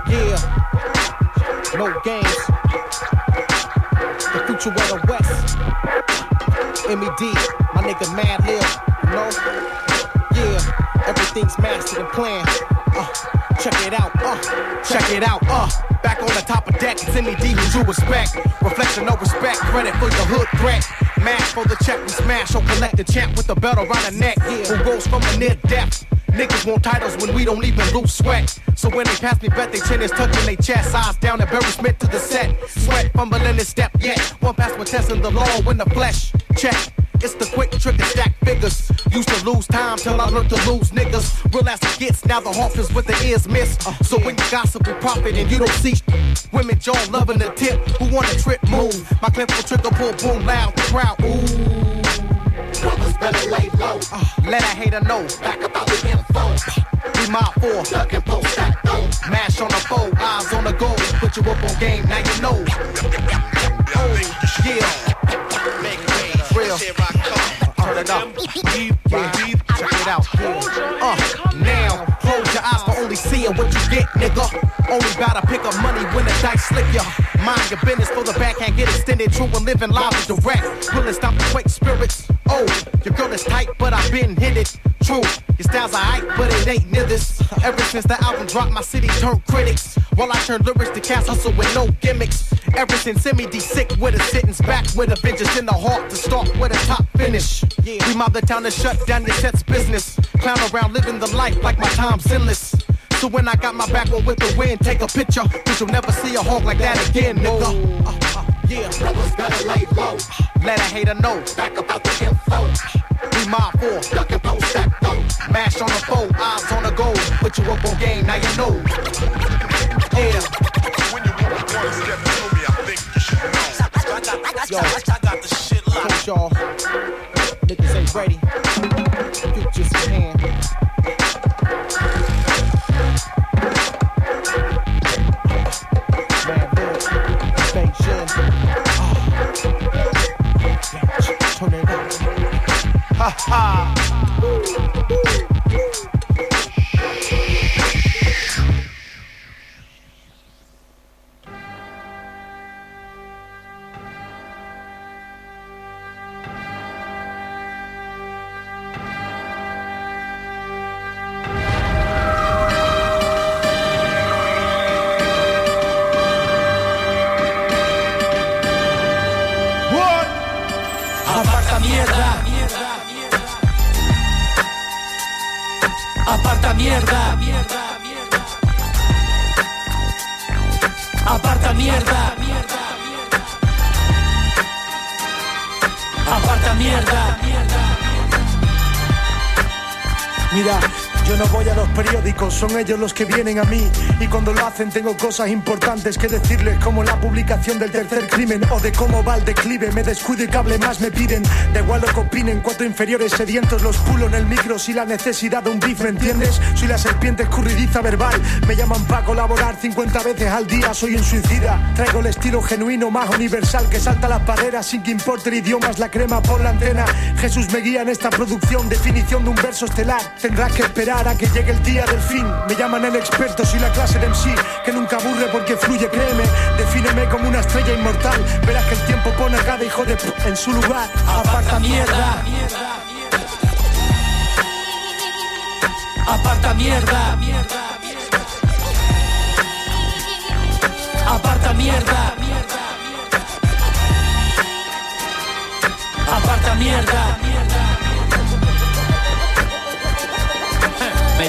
Yeah, no games. The future of the West. MED, my nigga Mad Lil, you know? Yeah, everything's mastered and planned. Uh, check it out, uh, check it out, uh. Back on the top of deck, it's MED with due respect. Reflection, no respect, credit for your hood threat. Mash for the check we smash, or collect the champ with the belt around the neck. Who goes from a near death? Niggas want titles when we don't even lose sweat. So when they pass me, bet they chin is tucking their chest. Eyes down and Smith to the set. Sweat fumbling his step yet. One pass with testing the law when the flesh. Check. It's the quick trick to stack figures. Used to lose time till I learned to lose niggas. Real as it gets, now the hawk is with the ears missed. So when you gossip and profit and you don't see women jaw loving the tip, who want a trip move? My clip will trigger pull boom loud, the crowd ooh. Brothers better lay low. Uh, let a hater know. Back about the info. Be my four. Duck and post that dough. Mash on the foe, eyes on the goal. Put you up on game, now you know. Oh, yeah. Real. Turn it up. Yeah. Check it out. Uh, now, seeing what you get, nigga. Only gotta pick up money when the dice slip ya. Mind your business for the backhand get extended. True and living live is direct. Will it stop the quake spirits? Oh, your girl is tight, but I've been hit it. True, your style's alright, but it ain't near this. Ever since the album dropped, my city turned critics. While I turn lyrics to cash hustle with no gimmicks. Ever since Semi D sick with a sentence back with a vengeance in the heart to start with a top finish. Yeah. We mob the town to shut down the set's business. Clown around living the life like my time's endless. So when I got my back on with the wind, take a picture. Cause you'll never see a hawk like that again, nigga. Uh, uh, yeah, brothers gotta lay low. Let a hater know. Back about the info. We mob for. Duck and post that dough. Mash on the foe, eyes on the goal. Put you up on game, now you know. Yeah. Yo, I got the shit locked. y'all. Niggas ain't ready. Futures in hand. Ha ha. Los que vienen a mí. Y cuando lo hacen tengo cosas importantes que decirles, como la publicación del tercer crimen o de cómo va el declive. Me descuido y cable más me piden. Da igual lo que opinen, cuatro inferiores sedientos los pulo en el micro si la necesidad de un beef, ¿me entiendes? Soy la serpiente escurridiza verbal. Me llaman para colaborar 50 veces al día, soy un suicida. Traigo el estilo genuino más universal que salta las barreras sin que importe el la crema por la antena. Jesús me guía en esta producción, definición de un verso estelar. Tendrás que esperar a que llegue el día del fin. Me llaman el experto, soy la clase de MC que nunca aburre porque fluye, créeme. Defíneme como una estrella inmortal. Verás que el tiempo pone a cada hijo de p en su lugar. Aparta mierda. Aparta mierda. Aparta mierda. Aparta mierda.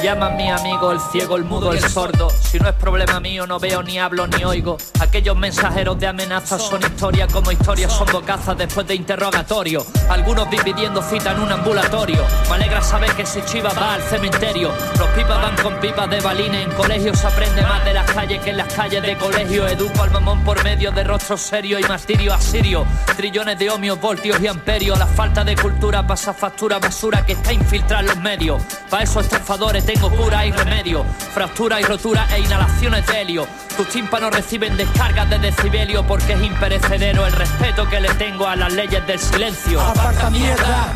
Llaman mi amigo el ciego, el mudo, el sordo. Si no es problema mío, no veo, ni hablo, ni oigo. Aquellos mensajeros de amenazas son historias como historias son bocazas después de interrogatorio. Algunos dividiendo cita en un ambulatorio. Me alegra saber que si Chiva va al cementerio. Los pipas van con pipas de balines. En colegios se aprende más de las calles que en las calles de colegio. Educo al mamón por medio de rostros serios y martirio asirio. Trillones de ohmios, voltios y amperios. La falta de cultura pasa factura basura que está infiltrada en los medios. Para esos estafadores tengo cura y remedio. Fractura y rotura e inhalaciones de helio. Tus tímpanos reciben descargas de decibelio porque es imperecedero el respeto que le tengo a las leyes del silencio. Aparta mierda.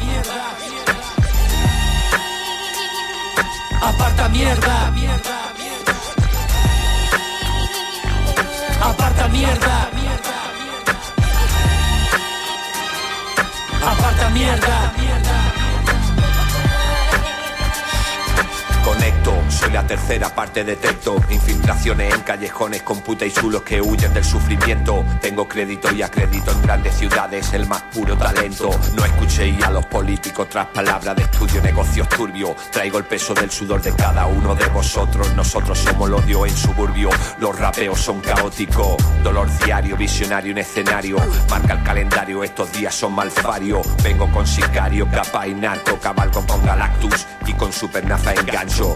Aparta mierda. Aparta mierda. Aparta mierda. dialecto soy la tercera parte detecto Infiltraciones en callejones con puta y chulos que huyen del sufrimiento. Tengo crédito y acredito en grandes ciudades el más puro talento. No escuchéis a los políticos tras palabras de estudio, negocios turbios. Traigo el peso del sudor de cada uno de vosotros. Nosotros somos el odio en suburbio. Los rapeos son caóticos. Dolor diario, visionario en escenario. Marca el calendario, estos días son malfario Vengo con sicario, capa y narco. Cabalgo con Galactus y con supernaza engancho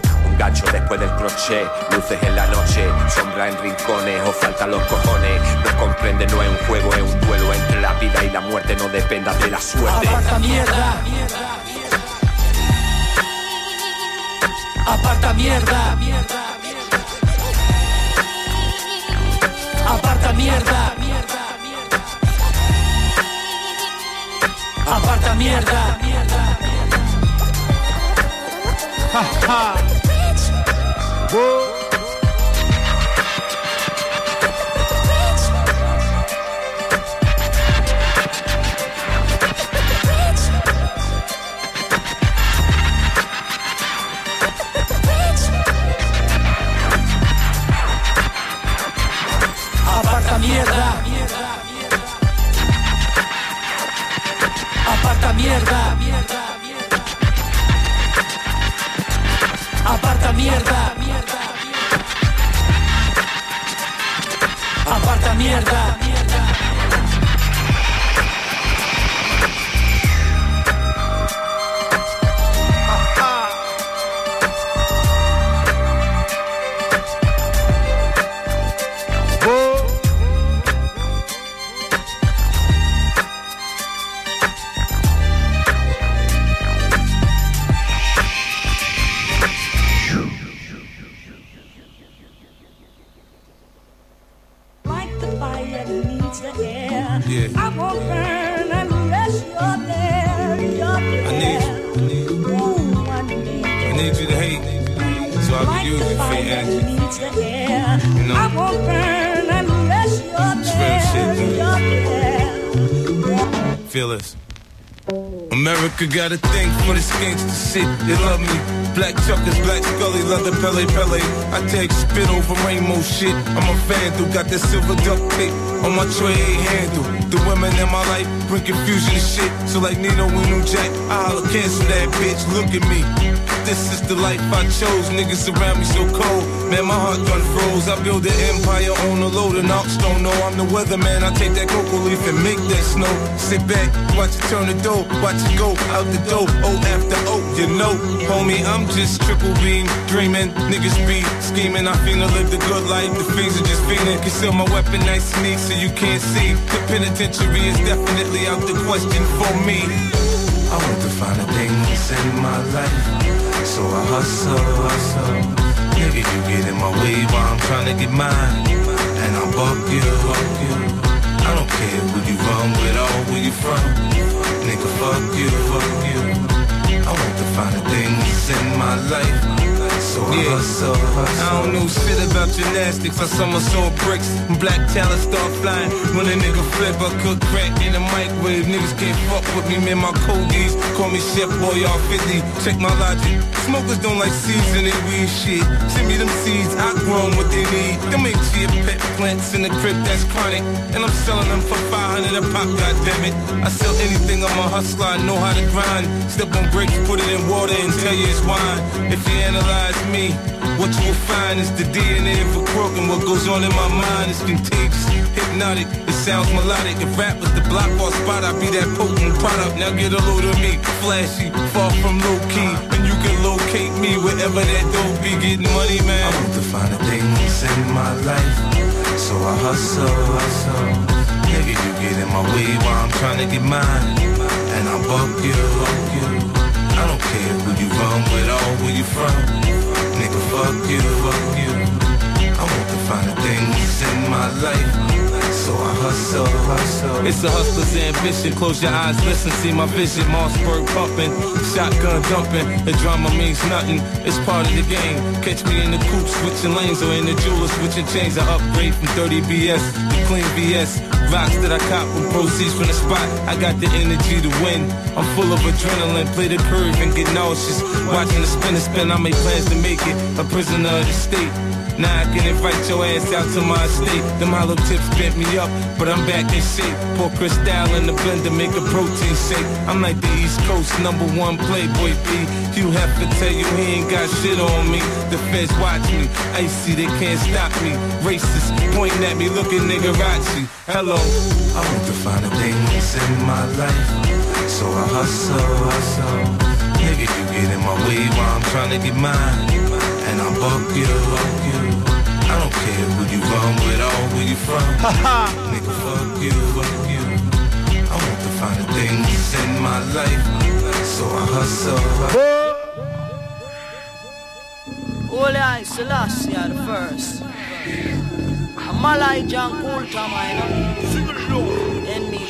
después del crochet Luces en la noche, sombra en rincones O faltan los cojones No comprende, no es un juego, es un duelo Entre la vida y la muerte, no dependa de la suerte Aparta mierda. Aparta mierda. Aparta mierda. Aparta mierda. Oh. America got a thing for the gangsta shit. They love me. Black chuckers, black scully, leather Pele Pele. I take spit over rainbow shit. I'm a vandal, got that silver duct tape on my tray handle. The women in my life bring confusion and shit. So like Nino and New Jack, I holla cancel that bitch. Look at me. This is the life I chose. Niggas around me so cold. Man, my heart done froze. I build an empire on a load and ox don't know I'm the weatherman. I take that cocoa leaf and make that snow. Sit back, watch it turn the dough, watch it go out the door. O after O, you know, homie, I'm just triple beam dreaming. Niggas be scheming. I finna live the good life. The fiends are just feeling. Conceal my weapon nice and neat so you can't see. The penitentiary is definitely out the question for me. I want to find the things in my life. So I hustle, hustle. Nigga, you get in my way while I'm trying to get mine. And I'll buck you, buck you. I don't care who you run with or where you from. Nigga, fuck you, fuck you. I want to find the things in my life. So I hustle, hustle. I don't know shit about gymnastics. I somersault bricks. Black talent start flying. When a nigga flip, I cook crack in the microwave. Niggas can't fuck with me, man. My codies call me Chef Boy y'all 50. Check my logic. Smokers don't like their weed shit. Send me them seeds, I grow what they need. Them ain't chia pet plants in the crib that's chronic. And I'm selling them for 500 a pop, goddammit. I sell anything, I'm a hustler, I know how to grind. Step on brakes, put it in water and tell you it's wine. If you analyze me, what you will find is the DNA of a crook and what goes on in my mind is contagious, hypnotic, it sounds melodic. If rap was the block or spot, I'd be that potent product. Now get a load of me, flashy, far from low key. And you can locate me wherever that dope be getting money, man. I want to find the things in my life, so I hustle, hustle. Nigga, you get in my way while I'm trying to get mine. And I'll buck you, buck you. I don't care who you run with or where you from. Nigga, fuck you, fuck you. I want to find the things in my life. So I hustle, hustle. It's a hustler's ambition. Close your eyes, listen, see my vision. Mossberg pumping, shotgun dumping. The drama means nothing. It's part of the game. Catch me in the coupe switching lanes or in the jeweler switching chains. I upgrade from 30 BS to clean BS. Rocks that I cop with proceeds from the spot. I got the energy to win. I'm full of adrenaline. Play the curve and get nauseous. Watching the spin and spin, I make plans to make it. A prisoner of the state. Now I can invite your ass out to my estate. Them hollow tips bent me up, but I'm back in shape. Pour crystal in the blender, make a protein shake. I'm like the East Coast number one playboy B. You have to tell you he ain't got shit on me. The feds watch me, icy, they can't stop me. Racist, pointing at me, looking nigga Hello, I want to find the things in my life, so I hustle, hustle. Nigga, you get in my way while I'm trying to get mine. And I'll buck you, buck you. I don't care who you run with or where you from. Nigga, fuck you, fuck you. I want to find the things in my life. So I hustle. hustle. Holy I Selassie are the first. Malai John Coulter, man. And me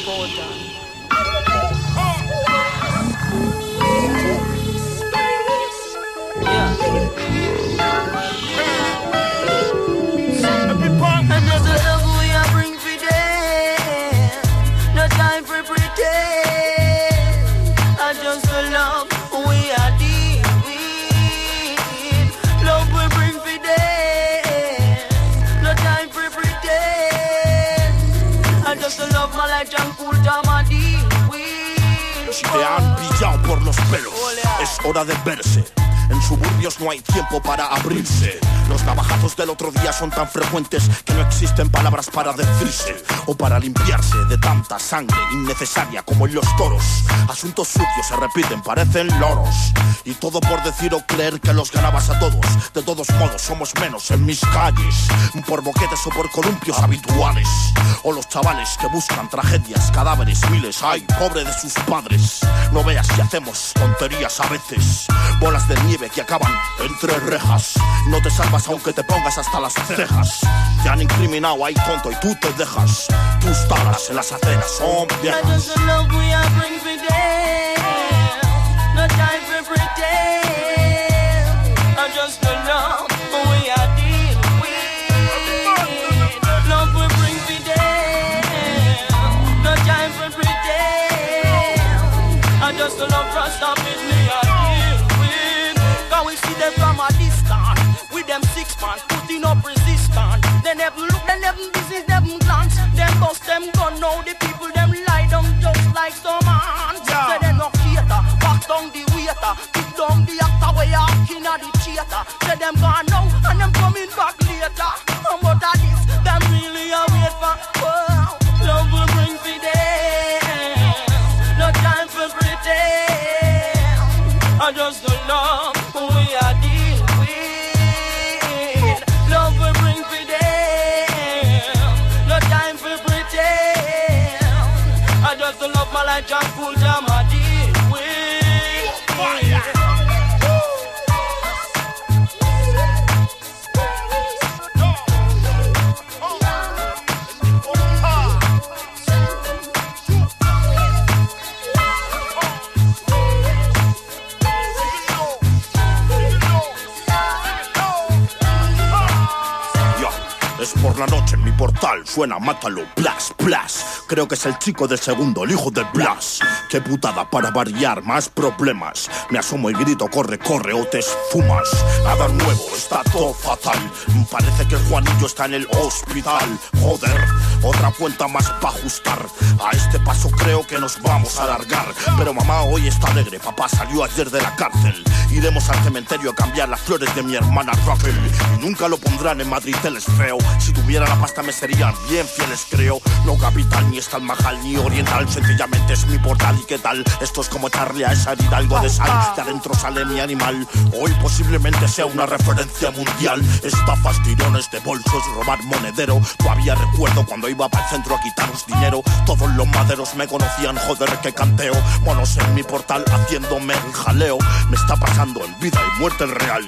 los pelos, es hora de verse. En suburbios no hay tiempo para abrirse. Los navajazos del otro día son tan frecuentes que no existen palabras para decirse o para limpiarse de tanta sangre innecesaria como en los toros. Asuntos sucios se repiten, parecen loros. Y todo por decir o creer que los ganabas a todos. De todos modos, somos menos en mis calles. Por boquetes o por columpios habituales. O los chavales que buscan tragedias, cadáveres, miles. Ay, pobre de sus padres. No veas si hacemos tonterías a veces. Bolas de que acaban entre rejas. No te salvas aunque te pongas hasta las cejas. Te han incriminado ahí tonto y tú te dejas. Tus tablas en las aceras son viejas. Them them gun now. The people them lie down just like some ants. Say they no cater, back down the waiter, kick down the actor way walk in the theater. Say them gone now and them coming back later. And what are this? Them really a wait for. Wow. Love will bring for them. No time for pretend. I just Jack Cool Jama. Suena mátalo, Blas, Blas. Creo que es el chico del segundo, el hijo de Blas. Qué putada para variar, más problemas. Me asomo y grito, corre, corre o te esfumas. Nada nuevo, está todo fatal. Parece que Juanillo está en el hospital. Joder, otra cuenta más para ajustar. A este paso creo que nos vamos a alargar. Pero mamá hoy está alegre, papá salió ayer de la cárcel. Iremos al cementerio a cambiar las flores de mi hermana Raquel. Y nunca lo pondrán en Madrid, él es feo. Si tuviera la pasta me serían bien fieles, creo. No capital, ni está Mahal, ni oriental. Sencillamente es mi portal. ¿Y qué tal? Esto es como echarle a esa herida algo de sal. De adentro sale mi animal. Hoy posiblemente sea una referencia mundial. Estafas, tirones de bolsos, robar monedero. Todavía recuerdo cuando iba para el centro a quitaros dinero. Todos los maderos me conocían, joder, que canteo. Monos en mi portal haciéndome el jaleo. Me está pasando en vida y muerte el real.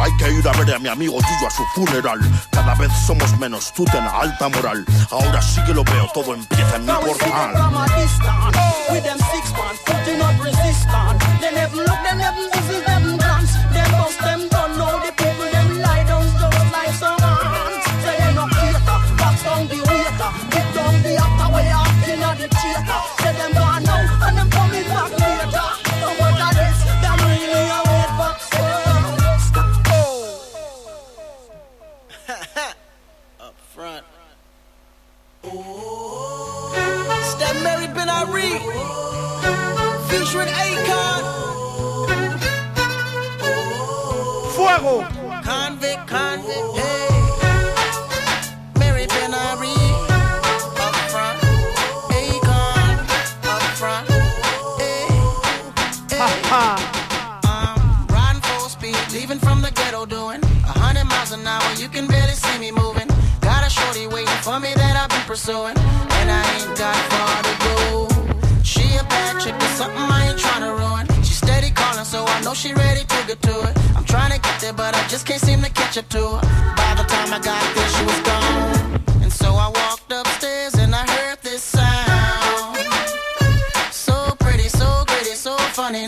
Hay que ir a ver a mi amigo Yuyo a su funeral. Cada vez somos menos, tú ten alta moral. Ahora sí que lo veo, todo empieza en mi Now we see them portal. from a distance With them six man putting up resistance They never look, they never Ari. Featuring Akon. Fuego. Convict, convict, hey. Mary Ben Up front. Akon. Up front. Hey. Hey. Um, riding full speed, leaving from the ghetto doing a hundred miles an hour. You can barely see me moving. Got a shorty waiting for me that I've been pursuing, and I ain't got far to go. Know she ready to get to it. I'm trying to get there, but I just can't seem to catch up to her. By the time I got there, she was gone, and so I walked upstairs and I heard this sound. So pretty, so gritty, so funny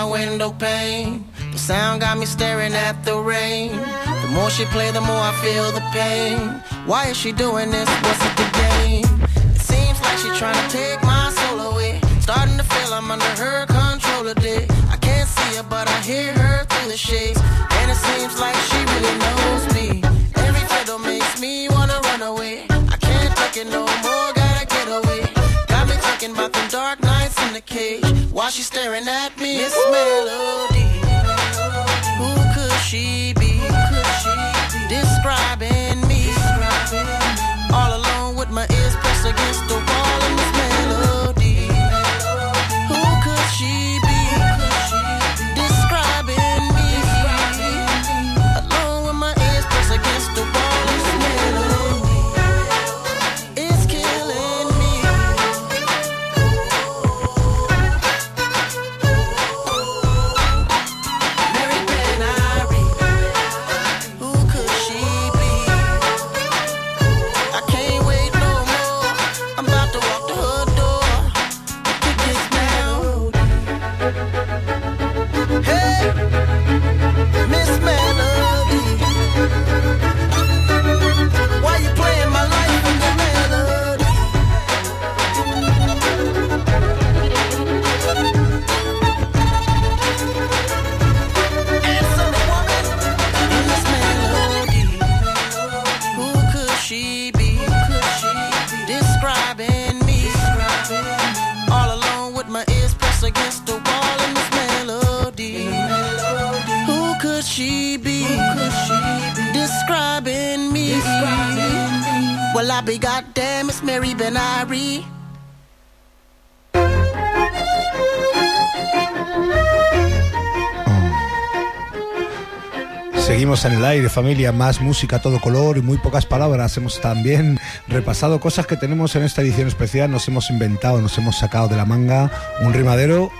my window pane. The sound got me staring at the rain. The more she play, the more I feel the pain. Why is she doing this? What's it the game? It seems like she's trying to take my soul away. Starting to feel I'm under her control today. I can't see her, but I hear her through the shades. And it seems like she really knows me. Every fiddle makes me wanna run away. I can't take it no more, gotta get away. Got me thinking about them dark nights in the cage. While she's staring at me, Miss Melody. Who could she be? Describing me. All alone with my ears pressed against the wall goddamn, Mary. Seguimos en el aire, familia, más música a todo color y muy pocas palabras. Hemos también repasado cosas que tenemos en esta edición especial, nos hemos inventado, nos hemos sacado de la manga un rimadero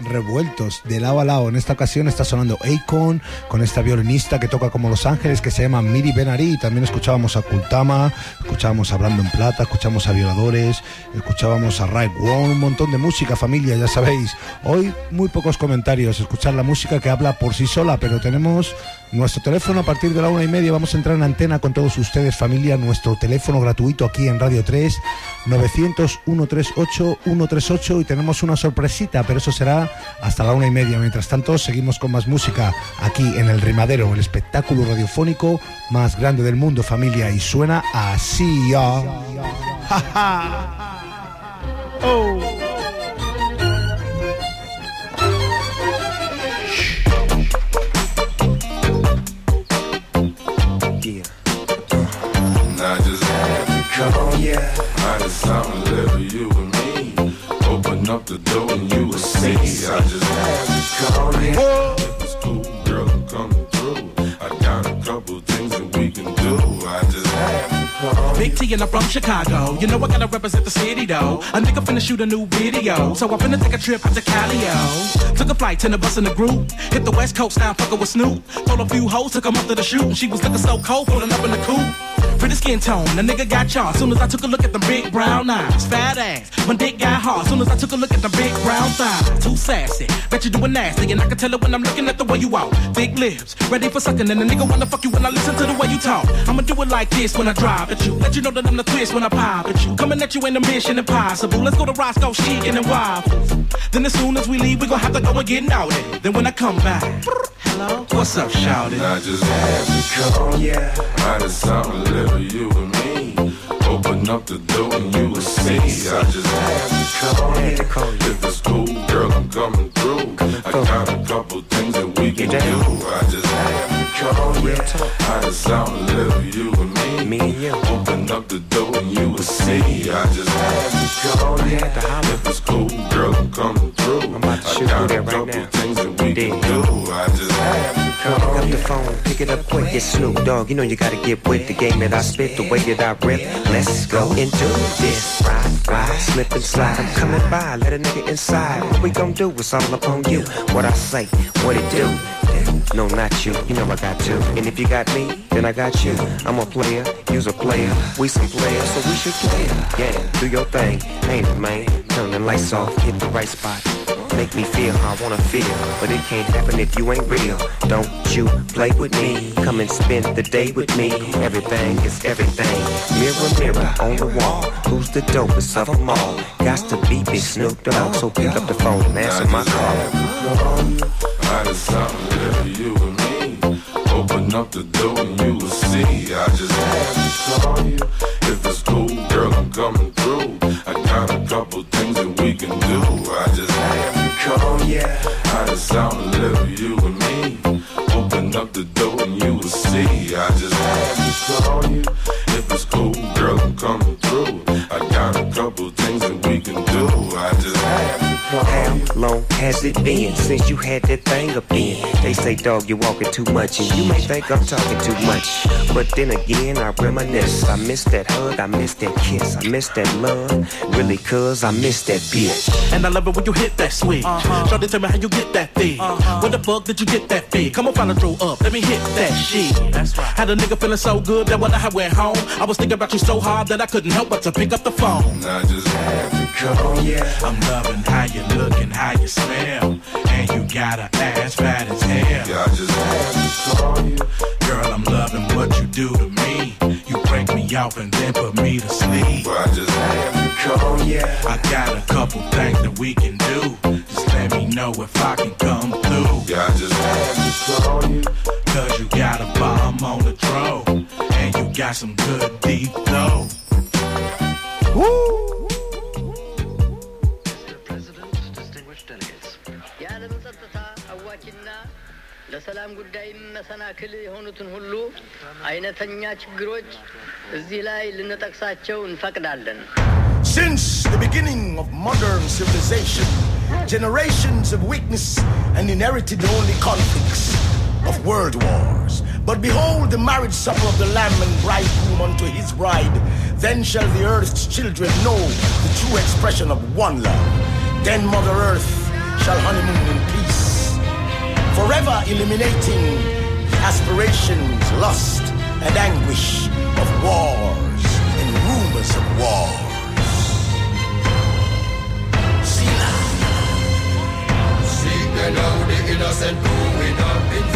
revueltos de lado a lado. En esta ocasión está sonando Akon con esta violinista que toca como Los Ángeles que se llama Miri Benari. También escuchábamos a Kultama, escuchábamos a Brandon Plata, escuchamos a Violadores, escuchábamos a Right One, un montón de música, familia, ya sabéis. Hoy muy pocos comentarios, escuchar la música que habla por sí sola, pero tenemos nuestro teléfono a partir de la una y media. Vamos a entrar en antena con todos ustedes, familia. Nuestro teléfono gratuito aquí en Radio 3, 900 138 138 y tenemos una sorpresita, pero eso será hasta la una y media. Mientras tanto, seguimos con más música aquí en el Rimadero, el espectáculo radiofónico más grande del mundo, familia. Y suena así, ya. <laughs> And come on, yeah. I just something live for you and me. Open up the door and you will see. I just had to come on, yeah. If it's cool, girl, I'm coming through. I got a couple things that we can do. I just had to come on. Big T and I'm from Chicago. You know I gotta represent the city though. A nigga finna shoot a new video. So I'm finna take a trip out to Cali, yo. Took a flight, ten of us in the group. Hit the west coast, now I'm fucking with Snoop. Told a few hoes, took 'em up to the shoot. And she was looking so cold, pulling up in the coupe. Pretty skin tone, the nigga got charged. Soon as I took a look at the big brown eyes, fat ass, my dick got hard. Soon as I took a look at the big brown thighs, too sassy. Bet you doing nasty, and I can tell it when I'm looking at the way you walk. Thick lips, ready for sucking, and the nigga wanna fuck you when I listen to the way you talk. I'ma do it like this when I drive at you. Let you know that I'm the twist when I pop at you. Coming at you in a mission impossible. Let's go to Roscoe Chic and then waffles. Then as soon as we leave, we gon' have to go and get naughty. Then when I come back, hello, what's up, shouted? I just had to come yeah. I just something live for you and me. Open up the door and you will see. I just had to on, yeah. If it's cool, girl, I'm coming through. I got a couple things that we can do. I just had to come on, yeah. I just something live for you and me. Me and you. Open up the door and you will see. I just had to come on, yeah. If it's cool, girl, I'm coming through. I'm about to shoot I through a right now. things that we can do. I just had to come Pick up the phone, pick it up quick, it's Snoop Dogg. You know you gotta get with the game that I spit, the way that I rip. Let's go into this. Ride, ride, slip and slide. I'm coming by, let a nigga inside. What we gon' do? It's all up on you. What I say, what it do? No, not you. You know I got to. And if you got me, then I got you. I'm a player, you's a player. We some players, so we should play. Yeah, do your thing, ain't it, man? Turn the lights off, hit the right spot. Make me feel how I wanna feel, but it can't happen if you ain't real. Don't you play with me? Come and spend the day with me. Everything is everything. Mirror, mirror on the wall. Who's the dopest of them all? Got to be Big Snoop Dogg, so pick up the phone and answer my call. I just something live for you and me. Open up the door and you will see. I just had to call you. If it's cool, girl, I'm coming through. I got a couple things that we can do. I just had to call yeah. I just something live for you and me. Open up the door and you will see. I just had to call you. If it's cool, girl, I'm coming through. I got a couple things that we had to call How long has it been since you had that thing up in? They say, dog, you're walking too much, and you may think I'm talking too much. But then again, I reminisce. I miss that hug, I miss that kiss, I miss that love. Really, cuz I miss that bitch. And I love it when you hit that switch. Uh-huh. Shorty, tell me how you get that thing. Uh-huh. Where the fuck did you get that fee? Come on, follow through up. Let me hit that shit. That's right. Had a nigga feeling so good that when I went home, I was thinking about you so hard that I couldn't help but to pick up the phone. I just had to call yeah. I'm loving how you look and how you smell. And you got a ass fat as hell. Yeah, I just had to call you. Girl, I'm loving what you do to me. You break me off and then put me to sleep. Well, I just had to call yeah. I got a couple things that we can do. Just let me know if I can come through. Yeah, I just had to call you. Cause you got a bomb on the throw. And you got some good deep flow. Woo! ለሰላም ጉዳይ መሰናክል የሆኑትን ሁሉ አይነተኛ ችግሮች እዚህ ላይ ልንጠቅሳቸው እንፈቅዳለን። Since the beginning of modern civilization, generations have witnessed and inherited only conflicts of world wars. But behold the marriage supper of the Lamb and bridegroom unto his bride. Then shall the earth's children know the true expression of one love. Then Mother Earth shall honeymoon in peace, forever eliminating aspirations, lust, and anguish of wars and rumors of wars. Seek the now the innocent growing up in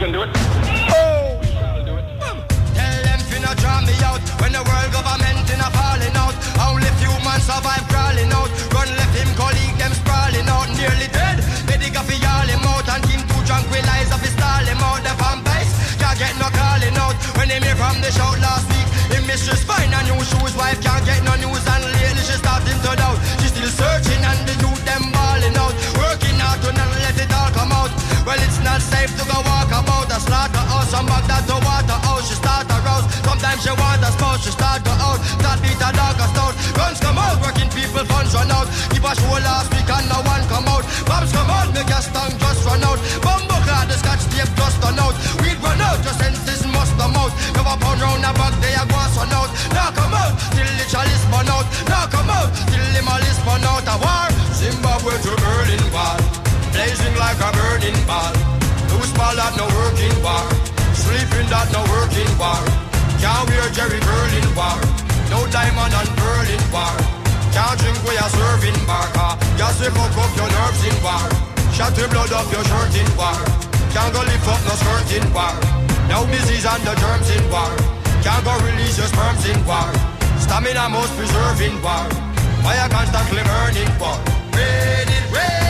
Can do it. Tell them draw me out. When the world government in a falling out Only few man survive crawling out. Run left them sprawling out. Nearly dead. Out. And tranquilize out. The vampires can't get no calling out. When hear from the shout last week mistress find a new shoes Wife can't get no news. And lately she starting to doubt. She still searching Well it's not safe to go walk about A slaughterhouse and back that waterhouse She start to rouse. Sometimes she want a spouse She start go out. Start beat a dog a stout. Guns come out Working people funds run out. Keep a show last week and no one come out. Bombs come out Make a tongue just run out. Bumbo clad the scotch tape just run out. Weed run out Just senses must come out. Never pound round a bag They a go and run out. Now come out Till the chalice burn out. Now come out Till the malice burn out. A war Zimbabwe to Blazing like a burning ball. Loose ball that no working bar. Sleeping that no working bar. Can't wear Jerry Berlin bar. No diamond and pearl in bar. Can't drink where you're serving bar. Car Gas will fuck up your nerves in bar Shot the blood off your shirt in bar Can't go lift up no skirt in bar No disease and the germs in bar Can't go release your sperms in bar Stamina most preserve in bar Fire constantly burning bar ready, ready,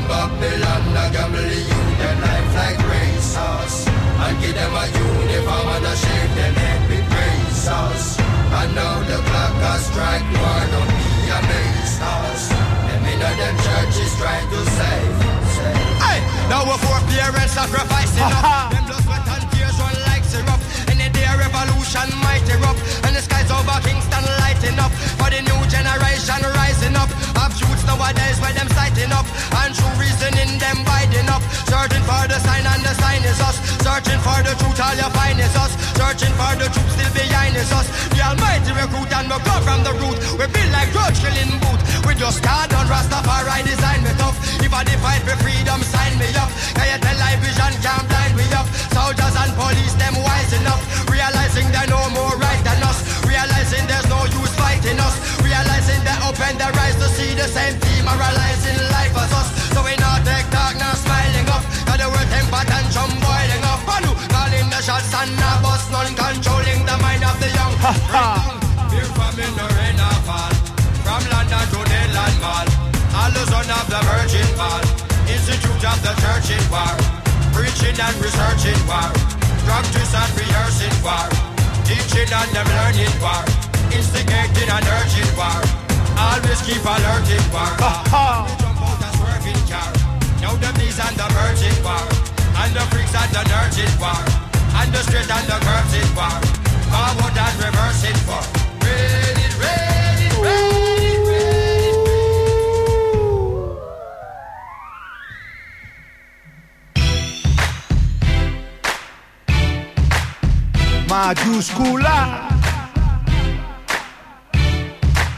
And Babylon a gamble them life like racehorse. And give them a uniform and a shape them head with razors And now the clock has strike one on me a base house Them in a them churches trying to save, save. Hey, now we're four parents sacrificing up. Them blood, sweat and tears run like syrup. Any day a revolution might erupt. And the skies over Kingston lighting up. For the new generation rising up Of youths nowadays where them sighting up And true reasoning them biding up. Searching for the sign and the sign is us. Searching for the truth all you find is us. Searching for the truth still behind is us. The almighty recruit and we come from the root. We build like grudge killing boot We just card on Rastafari design me tough. If I fight for freedom sign me up. Can you tell I vision can't blind me up? Soldiers and police them wise enough. Realizing they know more right than us. Realizing there's no use fighting us. Realizing they open their eyes to see the same demoralizing life as us. So we not take talk, now smiling up. Cause the word temper tantrum boiling up. Panu calling the shots and now bust none Controlling the mind of the young? Fear famine or rain or fall. From London to the land mall All the son of the virgin ball. Institute of the church in war. Preaching and researching war. Practice and rehearsing war. Teaching and them learning war. Instigating and urging war Always keep alerting bar. we jump out a swerving car. Now the bees and the virgin bar. And the freaks and the nurging bar. And the straight and the curves it bar. Forward and reverse it bar. Rain it, rain it, rain it, rain it. Majúscula.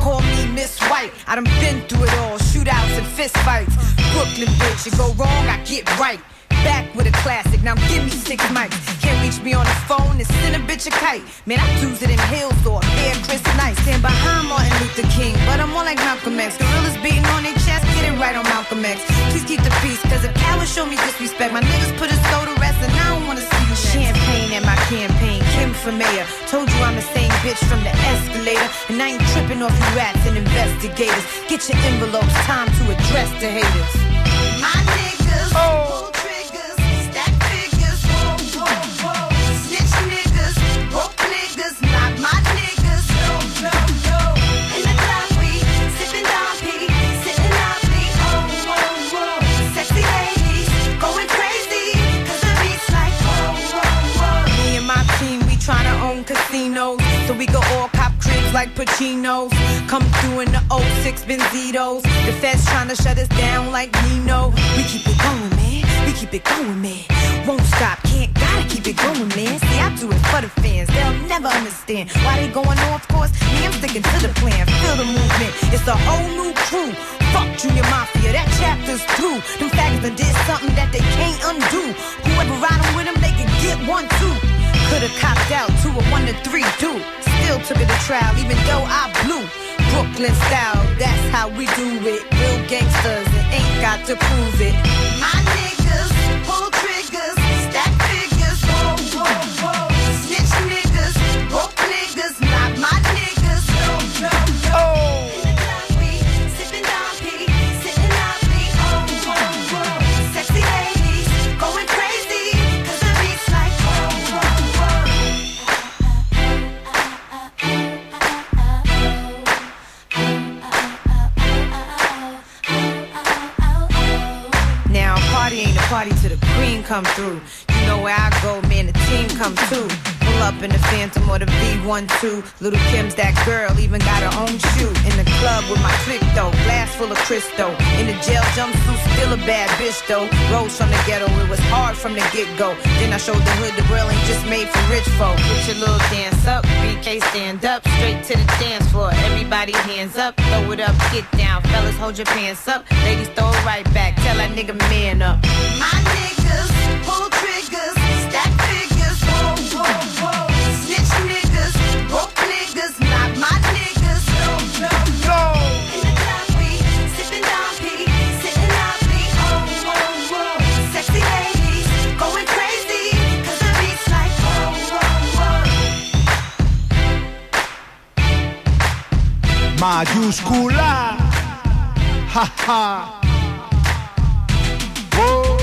Call me Miss White. I done been through it all. Shootouts and fist fights. Brooklyn bitch, you go wrong, I get right. Back with a classic. Now give me six mics. Can't reach me on the phone and send a bitch a kite. Man, I choose it in hills or hair Chris Nice. Stand behind Martin Luther King, but I'm more like Malcolm X. Gorillas beating on their chest, get it right on Malcolm X. Please keep the peace, cause if cowards show me disrespect, my niggas put a soul to rest, and I don't wanna see you champagne at my campaign. Kim for mayor, told you I'm the same bitch from the escalator, and I ain't tripping off you rats and investigators. Get your envelopes, time to address the haters. Like Pacino's. Come through in the 06 Benzitos. The feds tryna shut us down like Nino. We keep it going, man. We keep it going, man. Won't stop, can't, gotta keep it going, man. See, I do it for the fans. They'll never understand why they going off course. Me, I'm sticking to the plan. Feel the movement. It's a whole new crew. Fuck Junior Mafia, that chapter's through. Them faggots done did something that they can't undo. Whoever riding with them, they can get one too. Could've copped out to a one to three dude. Still took it to trial, even though I blew. Brooklyn style, that's how we do it. Real gangsters and ain't got to prove it. My niggas come through. You know where I go, man, the team come too. Pull up in the Phantom or the V12. Little Kim's that girl, even got her own shoe. In the club with my click though, glass full of Cristo. In the jail jumpsuit, still a bad bitch though. Rose from the ghetto, it was hard from the get go. Then I showed the hood the world ain't just made for rich folk. Get your little dance up, BK stand up, straight to the dance floor. Everybody hands up, throw it up, get down. Fellas, hold your pants up. Ladies, throw it right back. Tell that nigga man up. My niggas Mayúscula. Ja, ja. Whoa.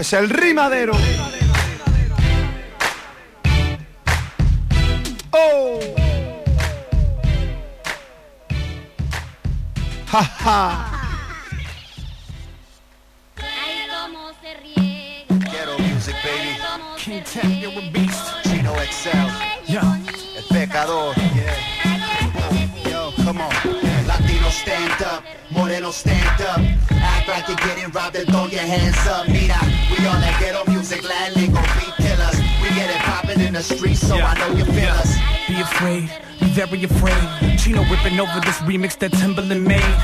Es el rimadero. Oh. Ja, ja. You're a beast. Chino XL. Yo. El pecador. Yeah. Yo, come on. Latino stand up. Moreno stand up. Act like you're getting robbed and throw your hands up. Mira, we on that ghetto music, landing gon' beat killers. We get it poppin' in the streets, so I know you feel us. Be afraid, be very afraid. Chino ripping over this remix that Timberland made.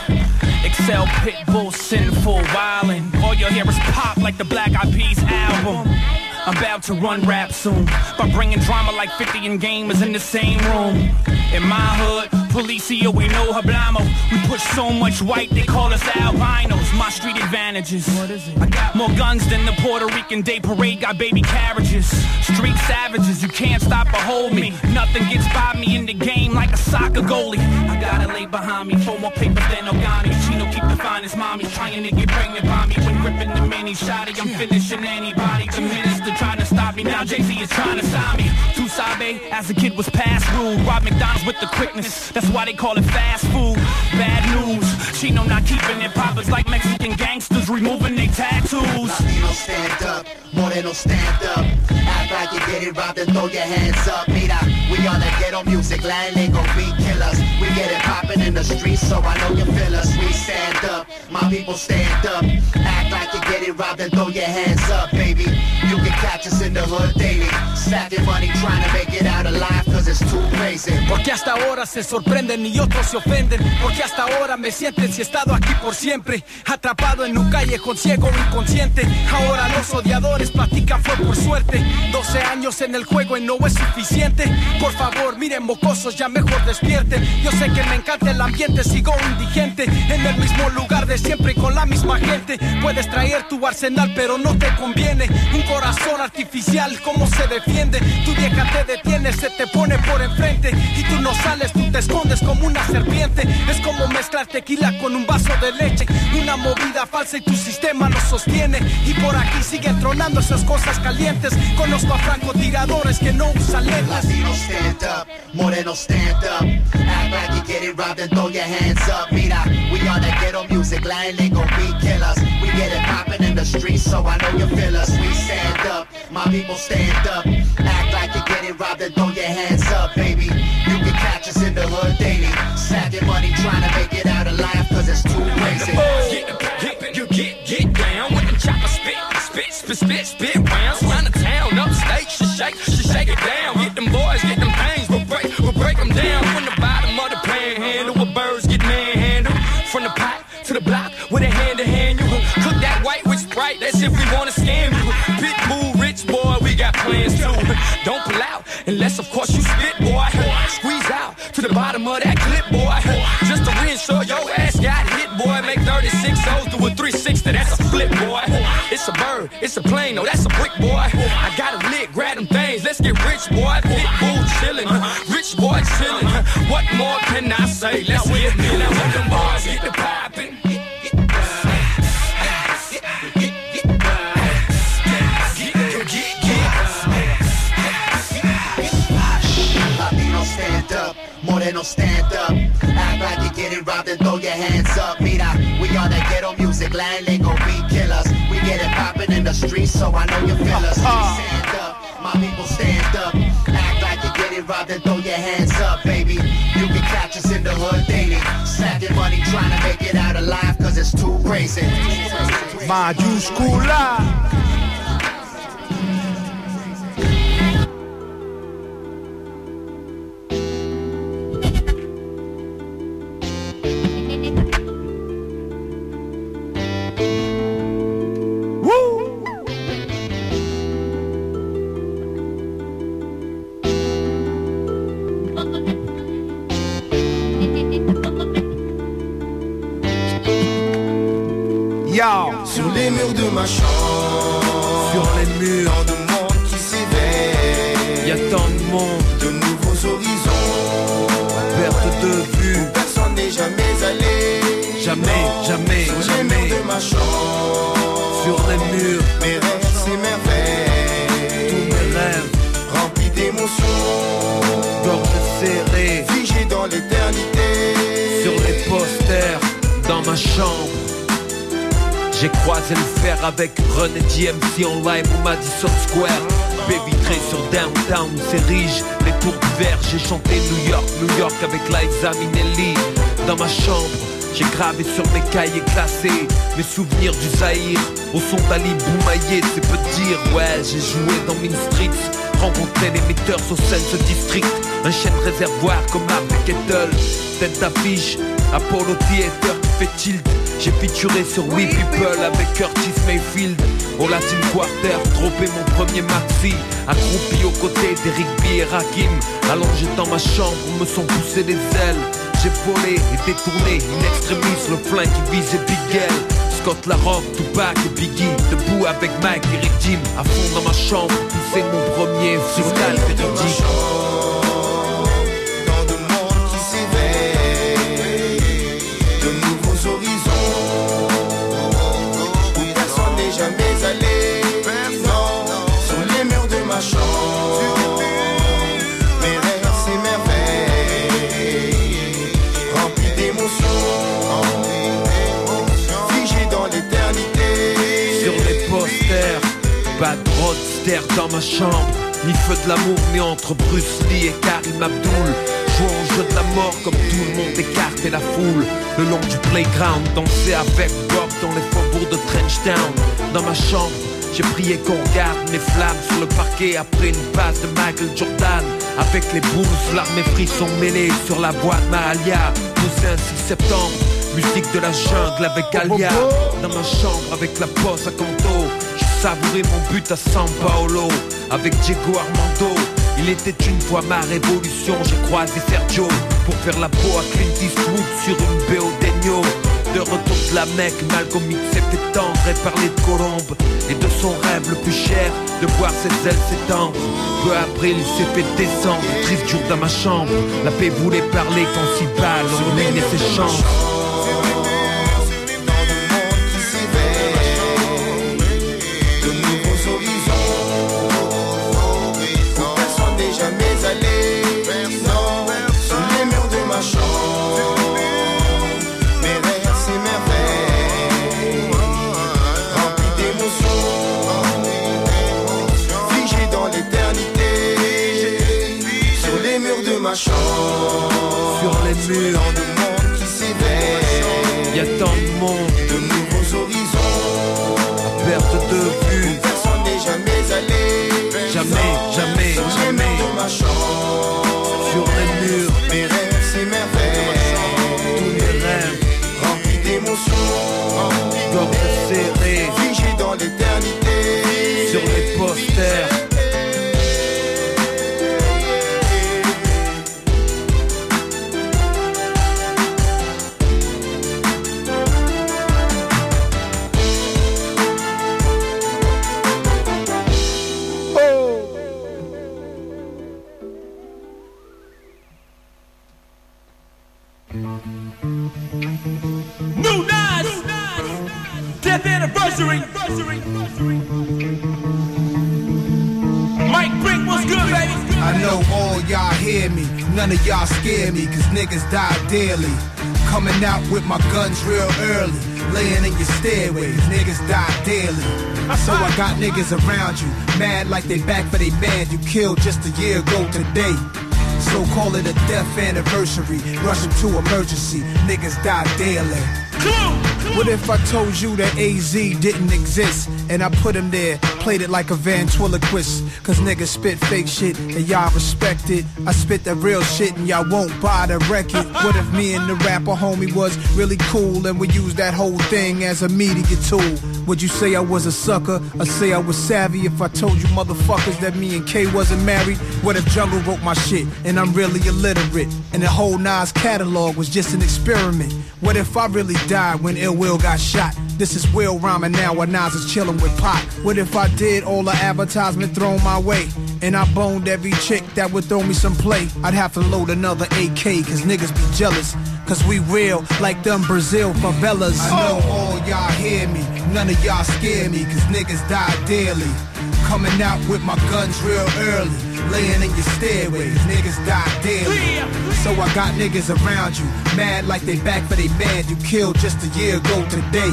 Excel, Pitbull, sinful, wildin'. All you'll hear is pop like the Black Eyed Peas album. I'm about to run rap soon by bringing drama like 50 and gamers in the same room. In my hood, Policia, we know Hablamo. We push so much white, they call us albinos. My street advantages. I got more guns than the Puerto Rican Day Parade, got baby carriages. Street savages, you can't stop or hold me. Nothing gets by me in the game game like a soccer goalie. I gotta lay behind me, four more papers than Ogani. Chino keep the finest mommy, trying to get pregnant by me. When gripping the mini shotty, I'm finishing anybody. The minister trying to stop me, now Jay-Z is trying to sign me. Tu sabe, as a kid was past rude. Rob McDonald's with the quickness, that's why they call it fast food. Bad news, Chino not keeping it poppers like Mexican gangsters removing their tattoos. Latino stand up, more than'll stand up. Act like you get it robbed and throw your hands up. Mira, we on that ghetto music, land ain't gon' be killers. We get it poppin' in the streets, so I know you feel us. We stand up, my people stand up. Act like you get it robbed and throw your hands up, baby. Porque hasta ahora se sorprenden y otros se ofenden. Porque hasta ahora me sienten si he estado aquí por siempre. Atrapado en un callejón ciego inconsciente. Ahora los odiadores platican fue por suerte. 12 años en el juego y no es suficiente. Por favor, miren mocosos, ya mejor despierten. Yo sé que me encanta el ambiente, sigo indigente. En el mismo lugar de siempre y con la misma gente. Puedes traer tu arsenal, pero no te conviene. Artificial, ¿cómo se defiende? Tu vieja te detiene, se te pone por enfrente. Y tú no sales, tú te escondes como una serpiente. Es como mezclar tequila con un vaso de leche. Una movida falsa y tu sistema lo sostiene. Y por aquí siguen tronando esas cosas calientes. Conozco a francotiradores que no usan up. Act like you get it robbed and throw your hands up. Mira, we on that ghetto music, line ain't gon' be killers. We get it poppin' in the streets, so I know you feel us. We stand up, my people stand up. Act like you get it robbed and throw your hands up, baby. You can catch us in the hood daily. Stacking money, trying to make it out alive, cause it's too crazy. Get, you get, get down with them chopper spit, spit, spit, spit, spit rounds. Round the town, upstate, she shake, she shake it down. Get them boys, get them things, we'll break, we'll break them down. From the bottom of the panhandle, where birds get manhandled. From the pot to the block, with a hand to hand, you cook that white with Sprite, that's if we wanna scam Don't pull out, unless of course you spit, boy. Squeeze out to the bottom of that clip, boy. Just to reassure your ass got hit, boy. Make 36 O's do a 360, that's a flip, boy. It's a bird, it's a plane, no, that's a brick, boy. I got a lick, grab them things, let's get rich, boy. Pitbull chillin', rich boy chillin'. What more can I say? Let's get me, now them boys get the poppin'. Moreno stand up. Act like you get it robbed and throw your hands up. Mira, we on that ghetto music, land ain't gon' be killers. We get it poppin' in the streets, so I know you feel us. Stand up, my people stand up. Act like you get it robbed and throw your hands up, baby. You can catch us in the hood daily. Stacking money, trying to make it out alive, cause it's too crazy. Mayúscula. Yo. Murs de ma chambre. Sur les murs Tant de monde qui s'éveille. Y'a tant de monde. De nouveaux horizons. Perte de vue. Où personne n'est jamais allé. Jamais, Non. jamais, Sur les jamais. murs de ma chambre. Sur les murs. Mes rêves s'émerveillent. Tous mes rêves. Remplis d'émotions. Gorge serrée. Figés dans l'éternité. Sur les posters. Dans ma chambre j'ai croisé le fer avec René DMC en live au Madison Square. Baby vitré sur Downtown, c'est riche, les tours d'hiver J'ai chanté New York, New York avec Liza Minnelli. Dans ma chambre, j'ai gravé sur mes cahiers classés. Mes souvenirs du Zaïre, au son d'Ali Boumaillé C'est peu dire, ouais, j'ai joué dans Mean Streets Rencontré les metteurs au Sense District. Un chêne réservoir comme la Kettle Tête d'affiche, Apollo Theater qui fait tilt J'ai featuré sur We People avec Curtis Mayfield. Latin Quarter, droppé mon premier maxi. Accroupi aux côtés d'Eric B et Rakim. Allongé dans ma chambre, me sont poussés des ailes. J'ai volé et détourné, in extremis le flingue qui visait Big L. Scott Larocque, Tupac et Biggie Debout avec Mike et Jim. À fond dans ma chambre, poussé mon premier freestyle véridique dans ma chambre. Ni feu de l'amour, ni entre Bruce Lee et Karim Abdul. Jouant au jeu de la mort comme tout le monde écartait la foule. Le long du playground, danser avec Bob dans les faubourgs de Trenchtown. Dans ma chambre, j'ai prié qu'on regarde mes flammes sur le parquet après une passe de Michael Jordan. Avec les boosts, larmes et frissons mêlés sur la boîte Mahalia. Posé un 6 septembre, musique de la jungle avec Alia. Dans ma chambre avec la poste à Canto. J'ai savouré mon but à San Paolo avec Diego Armando. Il était une fois ma révolution, j'ai croisé Sergio pour faire la peau à Clint Eastwood sur une BO d'Egno. De retour de la Mecque, Malcolm X s'est fait tendre et parler de Colombe et de son rêve le plus cher, de voir ses ailes s'étendre. Peu après, il s'est fait descendre, triste jour dans ma chambre. La paix voulait parler quand si balle, on ruinait ses chambres. it on none of y'all scare me, cause niggas die daily. Coming out with my guns real early, laying in your stairways, niggas die daily. So I got niggas around you, mad like they back for they man you killed just a year ago today. So call it a death anniversary, rushing to emergency, niggas die daily. What if I told you that AZ didn't exist and I put him there, played it like a ventriloquist? Cause niggas spit fake shit and y'all respect it. I spit that real shit and y'all won't buy the record. What if me and the rapper homie was really cool and we used that whole thing as a media tool? Would you say I was a sucker or say I was savvy if I told you motherfuckers that me and K wasn't married? What if Jungle wrote my shit and I'm really illiterate and the whole Nas catalog was just an experiment? What if I really died when Ill Will got shot? This is Will rhyming now while Nas is chilling with Pac. What if I did all the advertisement thrown my way? And I boned every chick that would throw me some play. I'd have to load another AK, cause niggas be jealous. Cause we real, like them Brazil favelas. I know all y'all hear me, none of y'all scare me, cause niggas die daily. Coming out with my guns real early, laying in your stairways, niggas die daily. So I got niggas around you, mad like they back for they man you killed just a year ago today.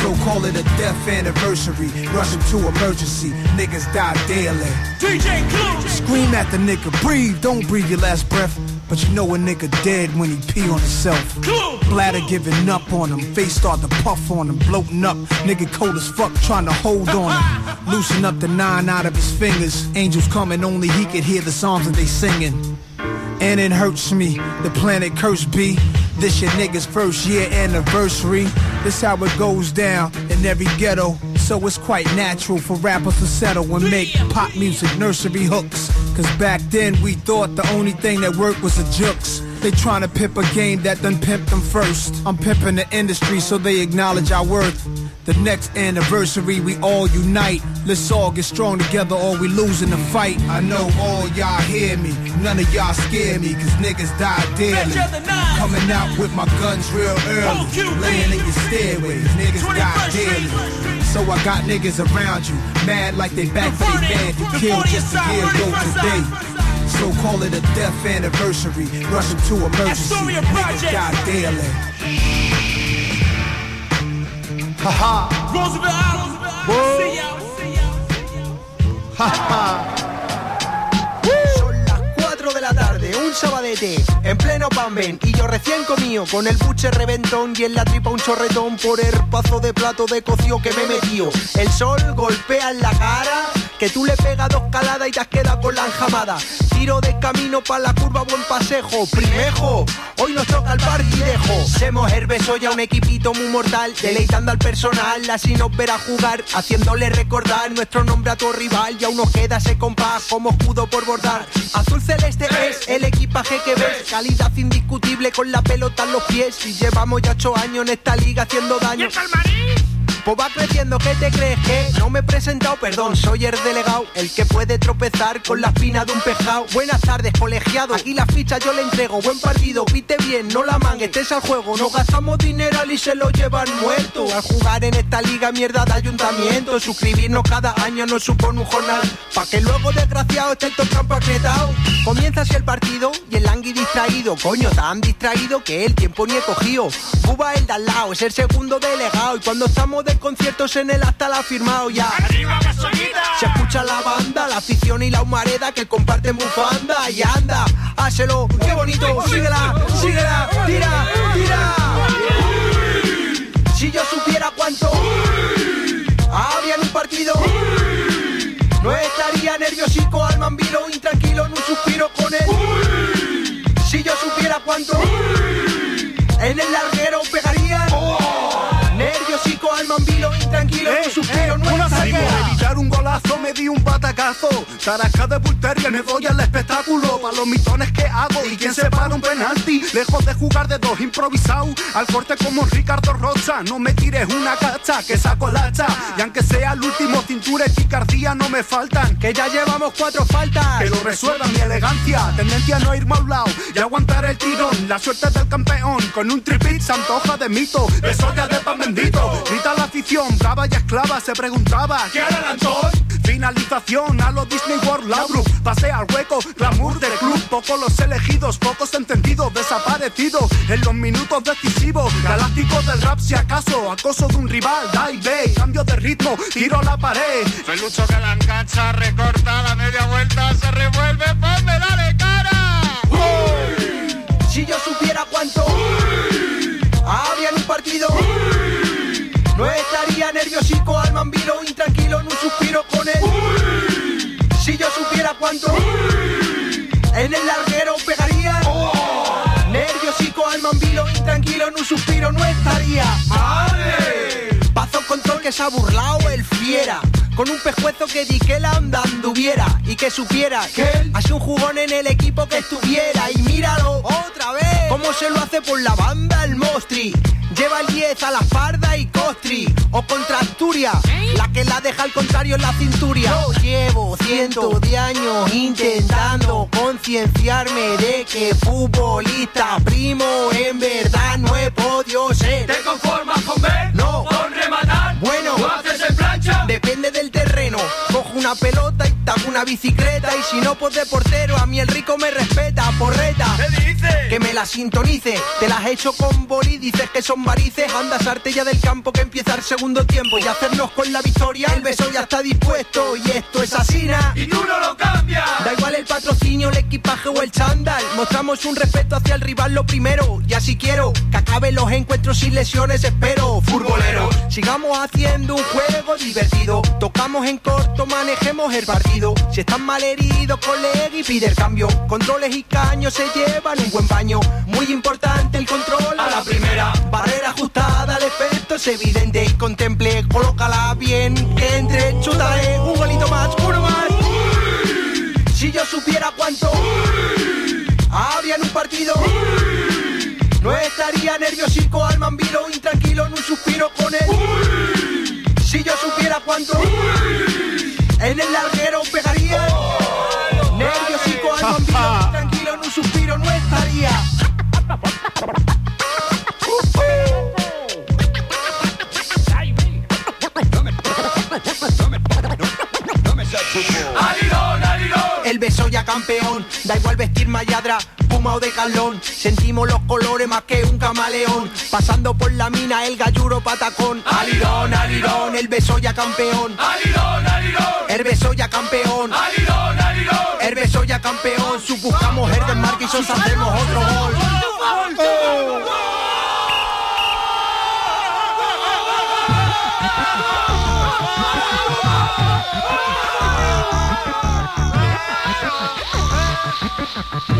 So call it a death anniversary, rushing to emergency, niggas die daily. DJ Clue. Scream at the nigga, breathe, don't breathe your last breath. But you know a nigga dead when he pee on himself. Bladder giving up on him, face start to puff on him, bloating up. Nigga cold as fuck, trying to hold on him. Loosen up the nine out of his fingers. Angels coming, only he could hear the songs that they singing. And it hurts me, the planet curse be. This your nigga's first year anniversary. This how it goes down in every ghetto. So it's quite natural for rappers to settle and make pop music nursery hooks. Cause back then we thought the only thing that worked was the jukes. They tryna pimp a game that done pimped them first. I'm pimping the industry so they acknowledge our worth. The next anniversary we all unite. Let's all get strong together or we losing the fight. I know all y'all hear me, none of y'all scare me, cause niggas die daily. Coming out with my guns real early, laying in your stairways, niggas die daily. So I got niggas around you, mad like they back for they man you killed just a year ago today. So call it a death anniversary. Rushing to emergency. Niggas die daily. Haha. Roosevelt Island. See y'all. Son las 4 de la tarde, un sabadete, en pleno Pamben, y yo recién comido, con el buche reventón y en la tripa un chorretón por el pazo de plato de cocido que me he metido. El sol golpea en la cara, que tú le pegas dos caladas y te has quedado con la enjamada. Tiro de camino para la curva, buen pasejo, primejo, hoy nos toca el partidejo. Semos Herbeso ya un equipito muy mortal, deleitando al personal, así nos verá jugar, haciéndole recordar nuestro nombre a tu rival, y aún nos queda ese compás como escudo por bordar. Azul celeste es el equipaje que ves, calidad indiscutible con la pelota en los pies, y llevamos ya ocho años en esta liga haciendo daño. Pues va creciendo, ¿qué te crees que? No me he presentado, perdón, soy el delegado, el que puede tropezar con la espina de un pejao. Buenas tardes, colegiado, aquí la ficha yo le entrego. Buen partido, pite bien, no la mangues, estés al juego. No gastamos dinero y se lo llevan muerto. Al jugar en esta liga, mierda de ayuntamiento. Suscribirnos cada año nos supone un jornal. Pa' que luego, desgraciado, esté el tocampo acretado. Comienza así el partido y el langui distraído. Coño, tan distraído que el tiempo ni he cogido. Cuba el de al lado, es el segundo delegado. Y cuando estamos de conciertos en el hasta la ha firmado ya. Se escucha la banda, la afición y la humareda que comparten bufanda. Y anda, hácelo, qué bonito, síguela, síguela, tira, tira. Si yo supiera cuánto había en un partido, no estaría nerviosico al mambilo, intranquilo en un suspiro con él. Si yo supiera cuánto en el larguero pegaría. Me di un batacazo. Tarasca de Bulteria me doy al espectáculo. Pa' los mitones que hago y quien se para un penalti. Lejos de jugar de dos improvisado. Al corte como Ricardo Rocha. No me tires una cacha que saco el hacha. Y aunque sea el último, cintura y picardía no me faltan. Que ya llevamos cuatro faltas. Que lo resuelva mi elegancia. Tendencia a no a un lado y aguantar el tirón. La suerte del campeón. Con un tripit se antoja de mito. De soya de pan bendito. Grita la afición, brava y esclava. Se preguntaba: ¿Qué hará el? Finalización a lo Disney World Labrook. Pase al hueco, glamour del club. Pocos los elegidos, pocos entendidos, desaparecidos en los minutos decisivos. Galáctico del rap, si acaso, acoso de un rival, da y ve. Cambio de ritmo, tiro a la pared. Pelucho que la engancha, recorta la media vuelta, se revuelve, ponme dale cara. Si yo supiera cuánto había en un partido, cuánto. En el larguero pegaría, nerviosico al mambilo, intranquilo en un suspiro no estaría. Control que se ha burlado el fiera. Con un pescuezo que di que la onda anduviera y que supiera que él hace un jugón en el equipo que estuviera. Y míralo otra vez, cómo se lo hace por la banda el Mostri. Lleva el 10 a la farda y costri. O contra Asturias, la que la deja al contrario en la cinturia. Yo llevo cientos de años intentando concienciarme de que futbolista primo en verdad no he podido ser. ¿Te conformas con ver? Una pelota y tapo una bicicleta. Y si no, pues de portero, a mí el rico me respeta. Porreta. ¿Qué dices? Que me la sintonice. Te las he hecho con boli, dices que son varices. Anda, sarte ya del campo que empieza el segundo tiempo. Y hacernos con la victoria. El beso ya está dispuesto. Y esto es asina. Y tú no lo cambias. Da igual el patrocinio, el equipaje o el chándal. Mostramos un respeto hacia el rival lo primero. Y así quiero que acaben los encuentros sin lesiones, espero. Futbolero, sigamos haciendo un juego divertido. Tocamos en corto, manejemos el partido. Si están mal heridos, colega y pide el cambio. Controles y caños se llevan un buen baño. Muy importante el control a la primera. Barrera ajustada, el efecto es evidente. Contemple, colócala bien. Que entre, chútale, un golito más, uno más. Si yo supiera cuánto había en un partido, no estaría nerviosico al mambilo, intranquilo en un suspiro con él. Si yo supiera cuánto en el larguero pegaría, nerviosico al mambilo, intranquilo en un suspiro no estaría. El beso ya campeón. Da igual vestir mayadra, puma o de calón. Sentimos los colores más que un camaleón. Pasando por la mina, el galluro patacón. Alirón, alirón, el Besoya campeón. Alirón, alirón. El Besoya campeón. Alirón, alirón. El Besoya campeón. Su buscamos el del mar y hacemos otro gol. Ha ha ha.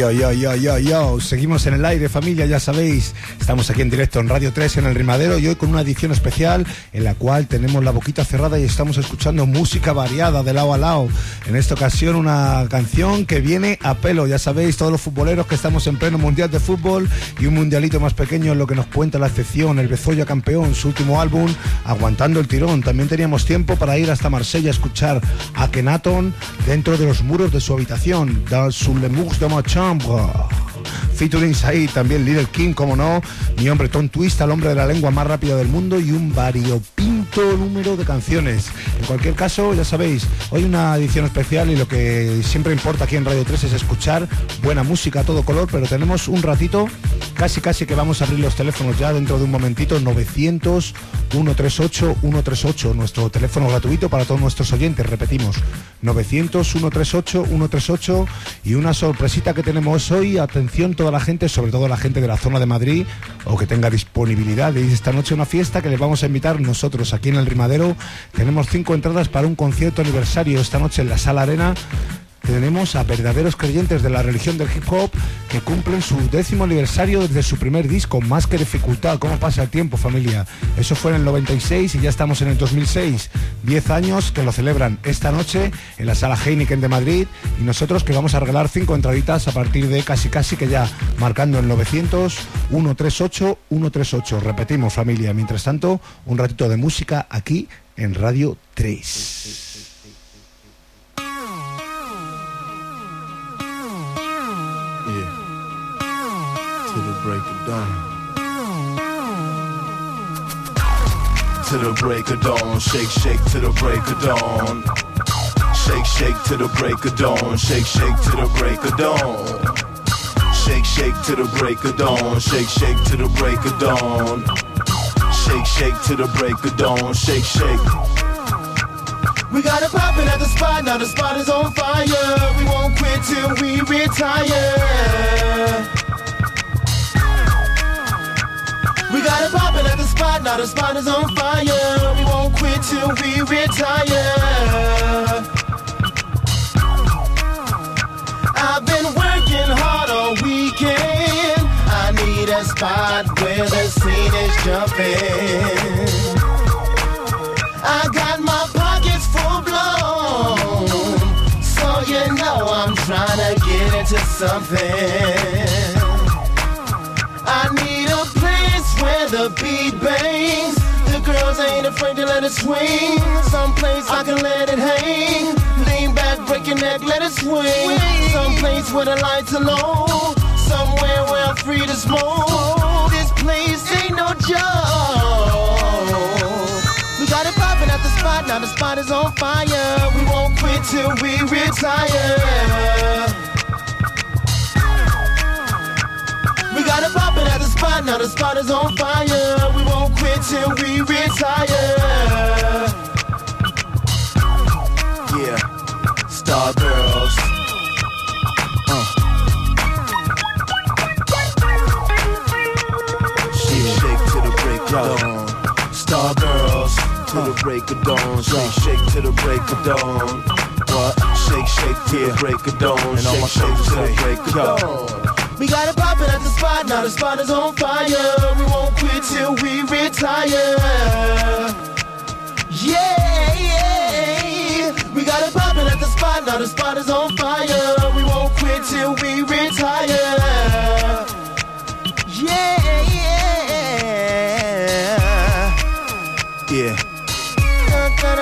Yo, yo, yo, yo, yo. Seguimos en el aire, familia, ya sabéis. Estamos aquí en directo en Radio 3 en el Rimadero y hoy con una edición especial en la cual tenemos la boquita cerrada y estamos escuchando música variada de lado a lado. En esta ocasión una canción que viene a pelo, ya sabéis, todos los futboleros que estamos en pleno mundial de fútbol y un mundialito más pequeño en lo que nos cuenta la excepción, el Bezoya campeón, su último álbum, Aguantando el tirón. También teníamos tiempo para ir hasta Marsella a escuchar a Kenaton dentro de los muros de su habitación, dans murs de ma novembre. Featuring ahí también Little King, como no, mi hombre Tom Twist, el hombre de la lengua más rápida del mundo y un variopinto número de canciones. En cualquier caso, ya sabéis, hoy una edición especial y lo que siempre importa aquí en Radio 3 es escuchar buena música a todo color, pero tenemos un ratito, casi casi que vamos a abrir los teléfonos ya dentro de un momentito, 900 138 138, nuestro teléfono gratuito para todos nuestros oyentes, repetimos, 900 138 138 y una sorpresita que tenemos hoy, toda la gente, sobre todo la gente de la zona de Madrid o que tenga disponibilidad ir esta noche una fiesta que les vamos a invitar nosotros aquí en el Rimadero. Tenemos cinco entradas para un concierto aniversario esta noche en la Sala Arena tenemos a verdaderos creyentes de la religión del hip hop que cumplen su décimo aniversario desde su primer disco, más que dificultad. ¿Cómo pasa el tiempo, familia? Eso fue en el 96 y ya estamos en el 2006. Diez años que lo celebran esta noche en la sala Heineken de Madrid y nosotros que vamos a regalar cinco entraditas a partir de casi casi que ya marcando el 900 138 138. Repetimos, familia. Mientras tanto, un ratito de música aquí en Radio 3. Break of dawn. To the break of dawn. Shake, shake to the break of dawn. Shake, shake to the break of dawn. Shake, shake to the break of dawn. Shake, shake to the break of dawn. Shake, shake to the break of dawn. Shake, shake to the break of dawn. Shake, shake. We got it poppin' at the spot, now the spot is on fire. We won't quit till we retire. We got it poppin' at the spot, now the spot is on fire. We won't quit till we retire. I've been working hard all weekend. I need a spot where the scene is jumping. I got my pockets full blown. So you know I'm trying to get into something. I need where the beat bangs. The girls ain't afraid to let it swing. Someplace I can let it hang. Lean back, break your neck, let it swing. Someplace where the lights are low. Somewhere where I'm free to smoke. This place ain't no joke. We got it poppin' at the spot, now the spot is on fire. We won't quit till we retire. Got it poppin' at the spot, now the spot is on fire. We won't quit till we retire. Yeah. Star Girls. Uh. Shake, shake to the break of dawn. Star Girls. To the break of dawn. Shake, shake to the break of dawn. What? Shake, shake to the break of dawn. Shake, shake to the break of dawn. We got it poppin' at the spot, now the spot is on fire. We won't quit till we retire. Yeah, yeah. We got it poppin' at the spot, now the spot is on fire. We won't quit till we retire. Yeah, yeah. Yeah.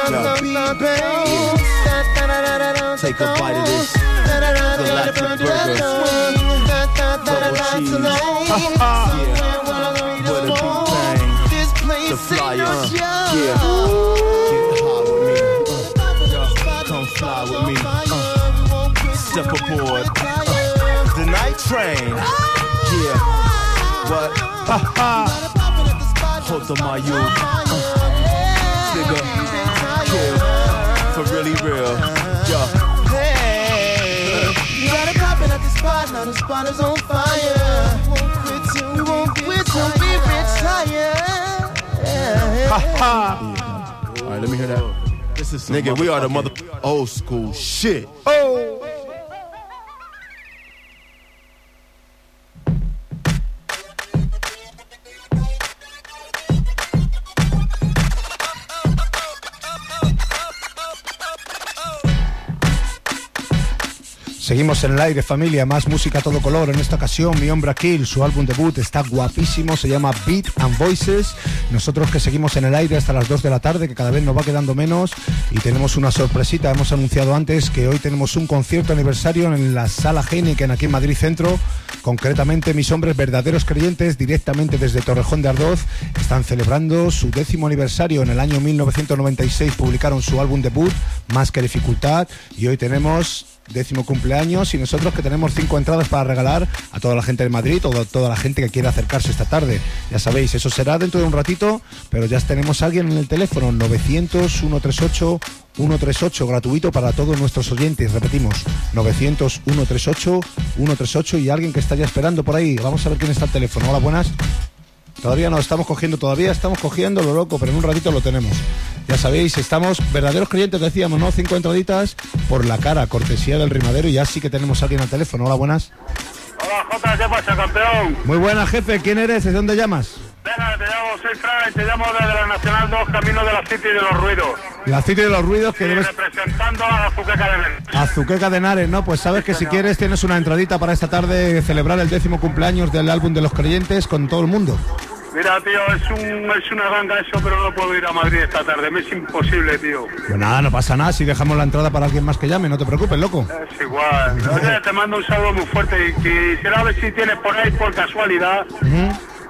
Yo. Take a bite of this. The Galactic burger. Uh. With me. Uh. Come fly with me. Uh. Uh. The night train. Yeah. What? Ha. Hold the mayu. Uh. Nigga. For really real. Yeah. Spot, now the spot is on fire. We won't quit till we won't quit till we retire. All right, let me hear that. This is Nigga, we are the mother old school shit. Oh. Seguimos en el aire, familia, más música a todo color. En esta ocasión, mi hombre Kill, su álbum debut está guapísimo, se llama Beat and Voices. Nosotros que seguimos en el aire hasta las 2 de la tarde, que cada vez nos va quedando menos, y tenemos una sorpresita. Hemos anunciado antes que hoy tenemos un concierto aniversario en la sala Heineken aquí en Madrid Centro. Concretamente, mis hombres verdaderos creyentes, directamente desde Torrejón de Ardoz, están celebrando su décimo aniversario. En el año 1996 publicaron su álbum debut, Más que dificultad, y hoy tenemos décimo cumpleaños y nosotros que tenemos cinco entradas para regalar a toda la gente de Madrid o toda la gente que quiera acercarse esta tarde. Ya sabéis, eso será dentro de un ratito, pero ya tenemos a alguien en el teléfono 900 138 138 gratuito para todos nuestros oyentes. Repetimos, 900 138 138 y alguien que está ya esperando por ahí. Vamos a ver quién está al teléfono. Hola, buenas. Todavía no estamos cogiendo, todavía estamos cogiendo lo loco, pero en un ratito lo tenemos. Ya sabéis, estamos verdaderos creyentes, decíamos, ¿no? Cinco entraditas por la cara, cortesía del rimadero y ya sí que tenemos a alguien al teléfono. Hola, buenas. Hola Jota, ¿qué pasa, campeón? Muy buena, jefe. ¿Quién eres? ¿De dónde llamas? Venga, te llamo, soy Fran y te llamo desde la Nacional 2, camino de la City de los Ruidos. La City de los Ruidos que debes... representando a la Fuqueca de Belén. Azuqueca de Henares, ¿no? Pues sabes que si quieres tienes una entradita para esta tarde celebrar el décimo cumpleaños del álbum de los creyentes con todo el mundo. Mira, tío, es, un, es una ganga eso, pero no puedo ir a Madrid esta tarde. Me es imposible, tío. Pues nada, no pasa nada si dejamos la entrada para alguien más que llame, no te preocupes, loco. Es igual. Oye, te mando un saludo muy fuerte y quisiera ver si tienes por ahí, por casualidad.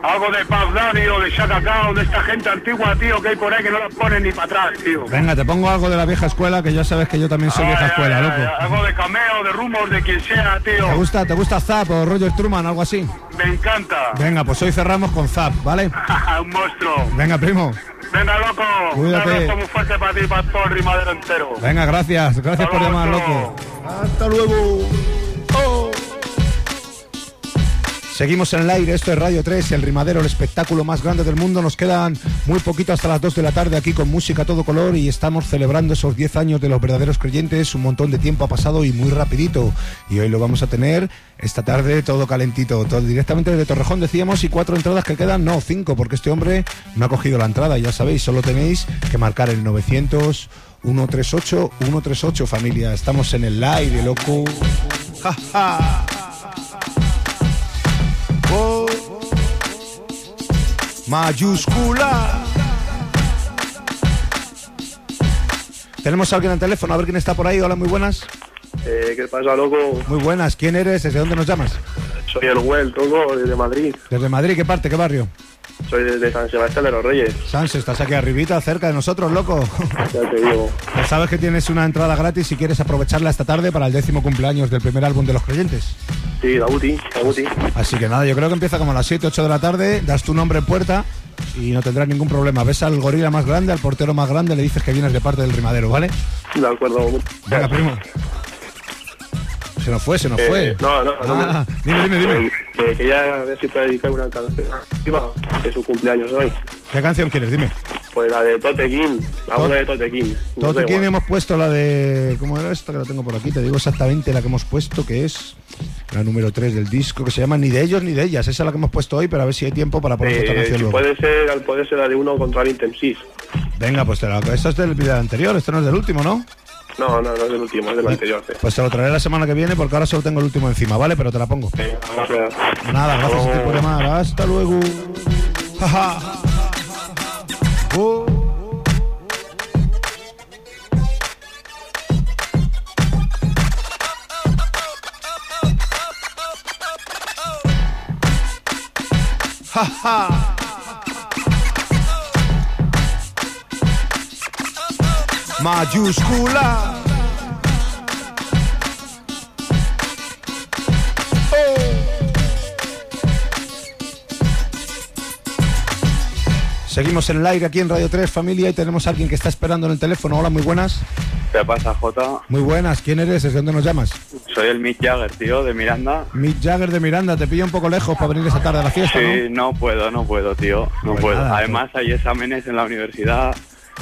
Algo de Puff Daddy o de Shaka Khan o de esta gente antigua, tío, que hay por ahí que no la ponen ni para atrás, tío. Venga, te pongo algo de la vieja escuela, que ya sabes que yo también soy vieja escuela, loco. Algo de cameo, de rumors, de quien sea, tío. ¿Te gusta, ¿Te gusta Zap o Roger Truman, algo así? Me encanta. Venga, pues hoy cerramos con Zap, ¿vale? <laughs> un monstruo. Venga, primo. Venga, loco. Cuídate. Un abrazo muy fuerte para ti para todo el rimadero entero. Venga, gracias, gracias por llamar, loco. Hasta luego. Seguimos en el aire, esto es Radio 3, el rimadero, el espectáculo más grande del mundo. Nos quedan muy poquito hasta las 2 de la tarde aquí con música a todo color y estamos celebrando esos 10 años de los verdaderos creyentes. Un montón de tiempo ha pasado y muy rapidito. Y hoy lo vamos a tener esta tarde todo calentito, todo directamente desde Torrejón decíamos y cuatro entradas que quedan, no, cinco, porque este hombre no ha cogido la entrada, ya sabéis, solo tenéis que marcar el 900 138 138 familia. Estamos en el aire, loco. Ja, ja. Oh. Mayúscula. Tenemos a alguien al teléfono, a ver quién está por ahí. Hola, muy buenas. Eh, ¿Qué pasa, loco? Muy buenas. ¿Quién eres? ¿Desde dónde nos llamas? Soy el Well, toco desde Madrid. Desde Madrid. ¿Qué parte? ¿Qué barrio? Soy desde San Sebastián de los Reyes. Sanse, estás aquí arribita, cerca de nosotros, loco. Ya te digo. Ya sabes que tienes una entrada gratis si quieres aprovecharla esta tarde para el décimo cumpleaños del primer álbum de los creyentes. Sí, la UTI, la UTI. Así que nada, yo creo que empieza como a las 7, 8 de la tarde, das tu nombre en puerta y no tendrás ningún problema. Ves al gorila más grande, al portero más grande, le dices que vienes de parte del rimadero, ¿vale? De acuerdo. Venga, primo. Se nos fue, se nos Eh, fue. No, no, no. Ah, dime, dime, dime. Que, que ya ver si puede dedicar una canción de su cumpleaños hoy. ¿Qué canción quieres? Dime. Pues la de Tote King, la Tot- una de Tote King. No igual. hemos puesto la de. ¿Cómo era esta? Que la tengo por aquí. Te digo exactamente la que hemos puesto, que es la número 3 del disco, que se llama Ni de ellos ni de ellas. Esa es la que hemos puesto hoy, pero a ver si hay tiempo para poner otra Eh, canción si luego. puede ser, puede ser la de uno contra el Intensis. Venga, pues te la... esta es del video anterior, este no es del último, ¿no? No, no, no es del último, es del pues, anterior. Pues te lo traeré la semana que viene porque ahora solo tengo el último encima, ¿vale? Pero te la pongo. Sí, gracias. Nada, gracias oh. por llamar. Hasta luego. oh. ha ha Mayúscula. Seguimos en el aire aquí en Radio 3 Familia y tenemos a alguien que está esperando en el teléfono. Hola, muy buenas. ¿Qué pasa, Jota? Muy buenas. ¿Quién eres? ¿Desde dónde nos llamas? Soy el Mick Jagger, tío, de Miranda. Mick Jagger de Miranda. Te pillo un poco lejos para venir esta tarde a la fiesta. Sí, no puedo, no puedo, tío. No Pues puedo. nada, Además, hay exámenes en la universidad.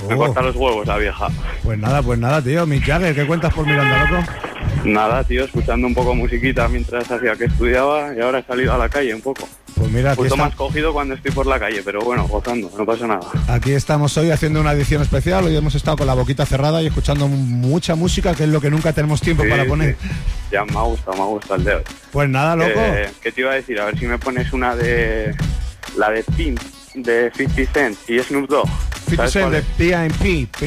Me Oh. corta los huevos la vieja. Pues nada, pues nada, tío. Mick Jagger, ¿qué cuentas por Miranda, loco? Nada, tío, escuchando un poco musiquita mientras hacía que estudiaba y ahora he salido a la calle un poco. Pues mira, aquí, Justo está- más cogido cuando estoy por la calle, pero bueno, gozando, no pasa nada. aquí estamos hoy haciendo una edición especial. Hoy hemos estado con la boquita cerrada y escuchando mucha música, que es lo que nunca tenemos tiempo Sí, para poner. sí. Ya me ha gustado, me ha gustado el de hoy. Pues nada, loco. Eh, ¿Qué te iba a decir? A ver si me pones una de... La de Pimp, de 50 Cent y Snoop Dogg. 50 ¿Sabes Cent de? P.I.M.P.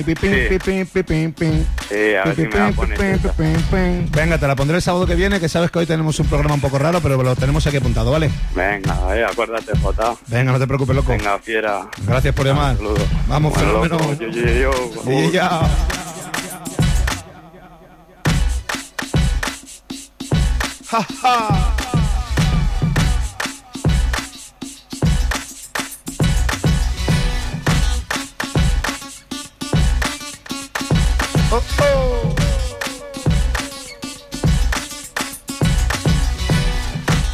Venga, te la pondré el sábado que viene, que sabes que hoy tenemos un programa un poco raro, pero lo tenemos aquí apuntado, ¿vale? Venga, eh, acuérdate, Jota. Venga, no te preocupes, loco. Venga, fiera. Gracias por llamar. Saludos. Vamos, Bueno, fenómeno. loco, yo, yo, yo. Y ya. Ja, ja. Oh, oh.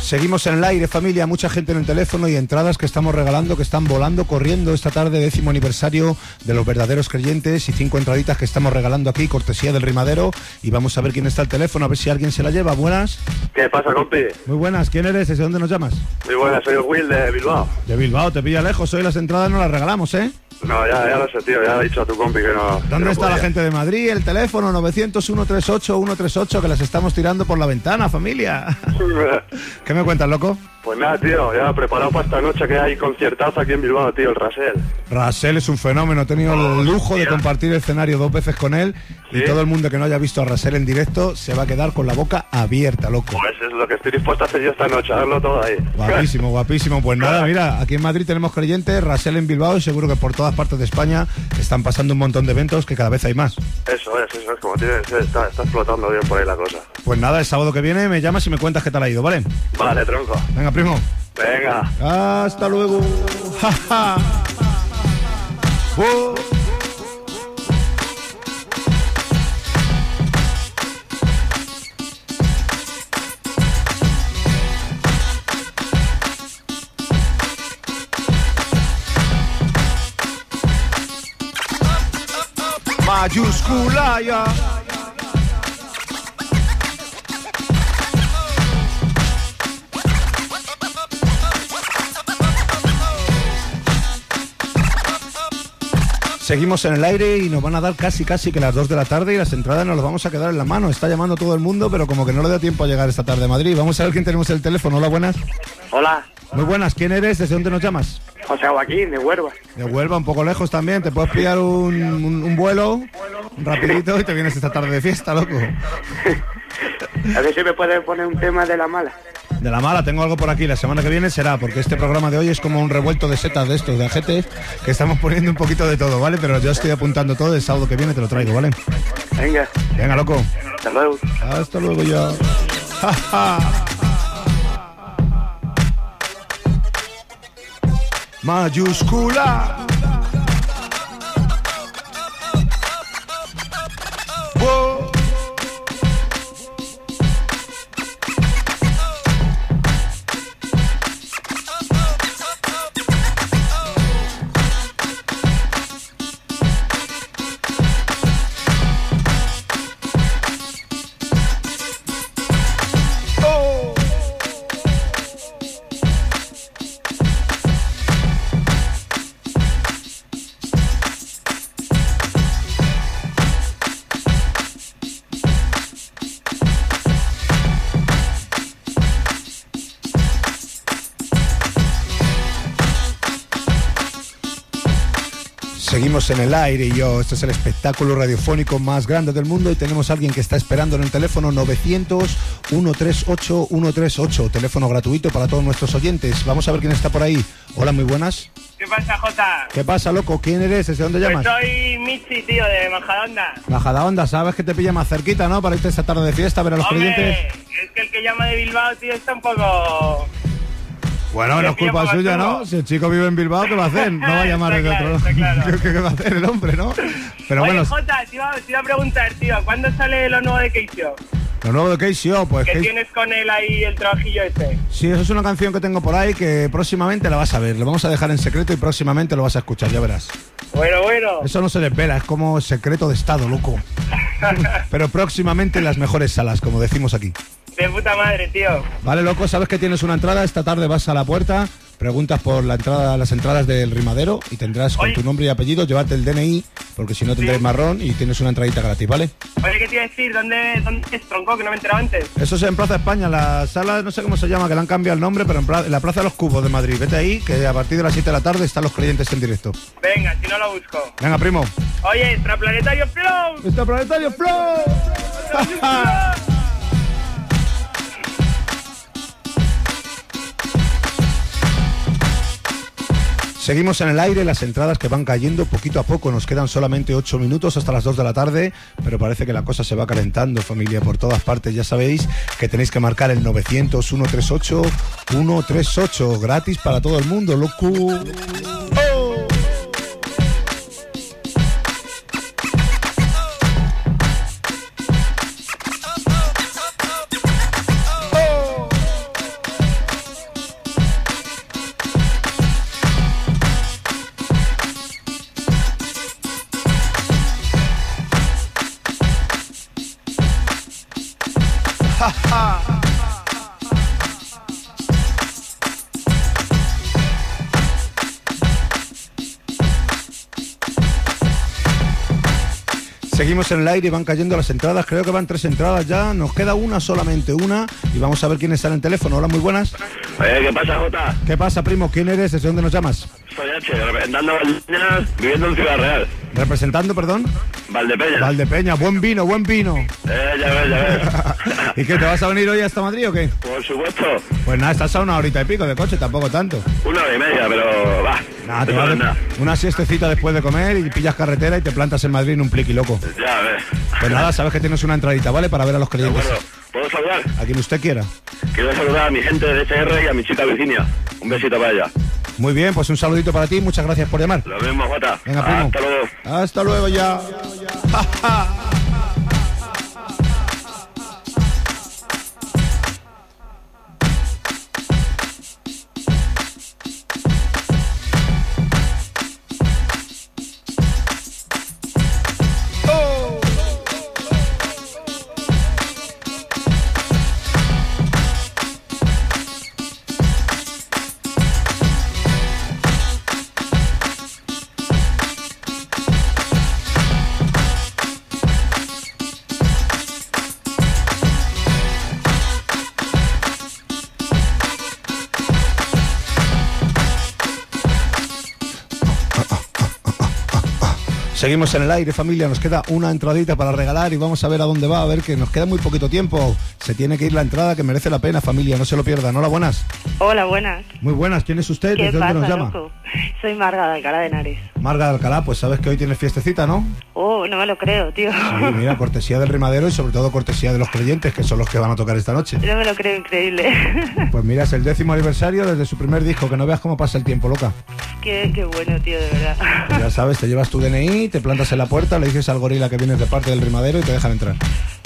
Seguimos en el aire, familia, mucha gente en el teléfono y entradas que estamos regalando, que están volando, corriendo esta tarde, décimo aniversario de los verdaderos creyentes y cinco entraditas que estamos regalando aquí, cortesía del rimadero. Y vamos a ver quién está al teléfono, a ver si alguien se la lleva. Buenas. ¿Qué pasa, compi? Muy buenas, ¿quién eres? ¿Desde dónde nos llamas? Muy buenas, soy Will de Bilbao. De Bilbao, te pilla lejos, hoy las entradas no las regalamos, ¿eh? No, ya, ya lo sé, tío, ya he dicho a tu compi que no. que ¿Dónde no está la gente de Madrid? El teléfono 900-138-138, que las estamos tirando por la ventana, familia. <laughs> ¿Qué me cuentas, loco? Pues nada, tío, ya preparado para esta noche que hay conciertazo aquí en Bilbao, tío, el Rasel. Rasel es un fenómeno, he tenido el lujo de compartir el escenario dos veces con él y todo el mundo que no haya visto a Rasel en directo se va a quedar con la boca abierta, loco. Pues es lo que estoy dispuesto a hacer yo esta noche, a darlo todo ahí. Guapísimo, <laughs> guapísimo. Pues nada, mira, aquí en Madrid tenemos creyentes, Rasel en Bilbao y seguro que por todas partes de España están pasando un montón de eventos que cada vez hay más. Eso es, eso es, como tiene que ser, está, está explotando bien por ahí la cosa. Pues nada, el sábado que viene me llamas y me cuentas qué tal ha ido, ¿vale? Vale, tronco. Venga, primo. Venga. Hasta luego. Ja, ja. Oh. Mayúscula ya. Seguimos en el aire y nos van a dar casi casi que las 2 de la tarde y las entradas nos las vamos a quedar en la mano. Está llamando todo el mundo, pero como que no le da tiempo a llegar esta tarde a Madrid. Vamos a ver quién tenemos el teléfono. Hola, buenas. Hola, Muy buenas. ¿Quién eres? ¿Desde dónde nos llamas? José Joaquín, de Huerva. De Huelva, un poco lejos también. Te puedes pillar un, un- un vuelo rapidito y te vienes esta tarde de fiesta, loco. <laughs> A ver si me puedes poner un tema de la mala. De la mala, tengo algo por aquí. La semana que viene será, porque este programa de hoy es como un revuelto de setas de estos, de ajetes, que estamos poniendo un poquito de todo, ¿vale? Pero yo estoy apuntando todo. El sábado que viene te lo traigo, ¿vale? Venga, Venga, loco. hasta luego. Hasta luego ya. <laughs> Mayúscula. Wow. En el aire y yo, este es el espectáculo radiofónico más grande del mundo y tenemos a alguien que está esperando en el teléfono 900-138-138, teléfono gratuito para todos nuestros oyentes. Vamos a ver quién está por ahí. Hola, muy buenas. ¿Qué pasa, Jota? ¿Qué pasa, loco? ¿Quién eres? ¿Desde dónde Pues llamas? soy Michi, tío, de Majadahonda. Bajada onda, sabes que te pilla más cerquita, ¿no? Para irte esta tarde de fiesta a ver a los Hombre, creyentes. es que el que llama de Bilbao, tío, está un poco... Bueno, no es culpa suya. ¿no? Si el chico vive en Bilbao, ¿qué va a hacer? No va a llamar desde otro ¿Qué, <laughs> qué va a hacer el hombre, no? Pero Oye, bueno, Jota, te iba, te iba a preguntar, tío, ¿cuándo sale lo nuevo de Keisio? lo nuevo de Casey O, pues Casey- tienes con él ahí el trabajillo este. Sí, eso es una canción que tengo por ahí que próximamente la vas a ver. Lo vamos a dejar en secreto y próximamente lo vas a escuchar, ya verás. Bueno, bueno. Eso no se desvela, es como secreto de estado, loco. <laughs> Pero próximamente en las mejores salas, como decimos aquí. De puta madre, tío. Vale, loco, sabes que tienes una entrada. Esta tarde vas a la puerta, preguntas por la entrada, las entradas del rimadero y tendrás con tu nombre y apellido llevarte el DNI, porque si no tendréis marrón y tienes una entradita gratis, ¿vale? Oye, ¿qué te iba a decir? ¿Dónde, dónde es tronco? Que no me he enterado antes. Eso es en Plaza España, la sala, no sé cómo se llama, que le han cambiado el nombre, pero en la Plaza de los Cubos de Madrid. Vete ahí, que a partir de las 7 de la tarde están los creyentes en directo. Venga, si no lo busco. Venga, primo. Oye, Extraplanetario Flow. Extraplanetario Flow. Seguimos en el aire, las entradas que van cayendo poquito a poco, nos quedan solamente 8 minutos hasta las 2 de la tarde, pero parece que la cosa se va calentando, familia, por todas partes. Ya sabéis que tenéis que marcar el 900 138 138, gratis para todo el mundo, loco. Seguimos en el aire y van cayendo las entradas. Creo que van tres entradas ya. Nos queda una solamente, una. Y vamos a ver quién está en el teléfono. Hola, muy buenas. Oye, ¿qué pasa, Jota? ¿Qué pasa, primo? ¿Quién eres? ¿Desde dónde nos llamas? Soy H, representando a Valdepeñas, viviendo en Ciudad Real. Representando, perdón. Valdepeñas. Valdepeña, buen vino, buen vino. Eh, ya ves, ya ves. <laughs> ¿Y qué, te vas a venir hoy hasta Madrid o qué? Por supuesto. Pues nada, estás a una horita y pico de coche, tampoco tanto. Una hora y media, pero va. Nada, te vas es de- nada. una siestecita después de comer y pillas carretera y te plantas en Madrid en un pliqui loco. Ya ves. Pues nada, sabes que tienes una entradita, ¿vale? Para ver a los clientes. ¿Puedo saludar? A quien usted quiera. Quiero saludar a mi gente de DCR y a mi chica Virginia. Un besito para ella. Muy bien, pues un saludito para ti, muchas gracias por llamar. Lo mismo, Jota. Venga, primo. Hasta luego. Hasta luego ya. Seguimos en el aire, familia. Nos queda una entradita para regalar y vamos a ver a dónde va. A ver que nos queda muy poquito tiempo. Se tiene que ir la entrada que merece la pena, familia. No se lo pierdan. Hola, buenas. Hola, buenas. Muy buenas. ¿Quién es usted? ¿Qué ¿Desde pasa, dónde nos llama? loco? <laughs> Soy Marga de Alcalá de Henares. Marga de Alcalá, pues sabes que hoy tienes fiestecita, ¿no? Oh, no me lo creo, tío. Sí, <laughs> mira, cortesía del rimadero y sobre todo cortesía de los creyentes, que son los que van a tocar esta noche. No me lo creo, increíble. <laughs> Pues mira, es el décimo aniversario desde su primer disco, que no veas cómo pasa el tiempo, loca. qué, qué bueno, tío, de verdad. Pues ya sabes, te llevas tu DNI, te plantas en la puerta, le dices al gorila que vienes de parte del rimadero y te dejan entrar.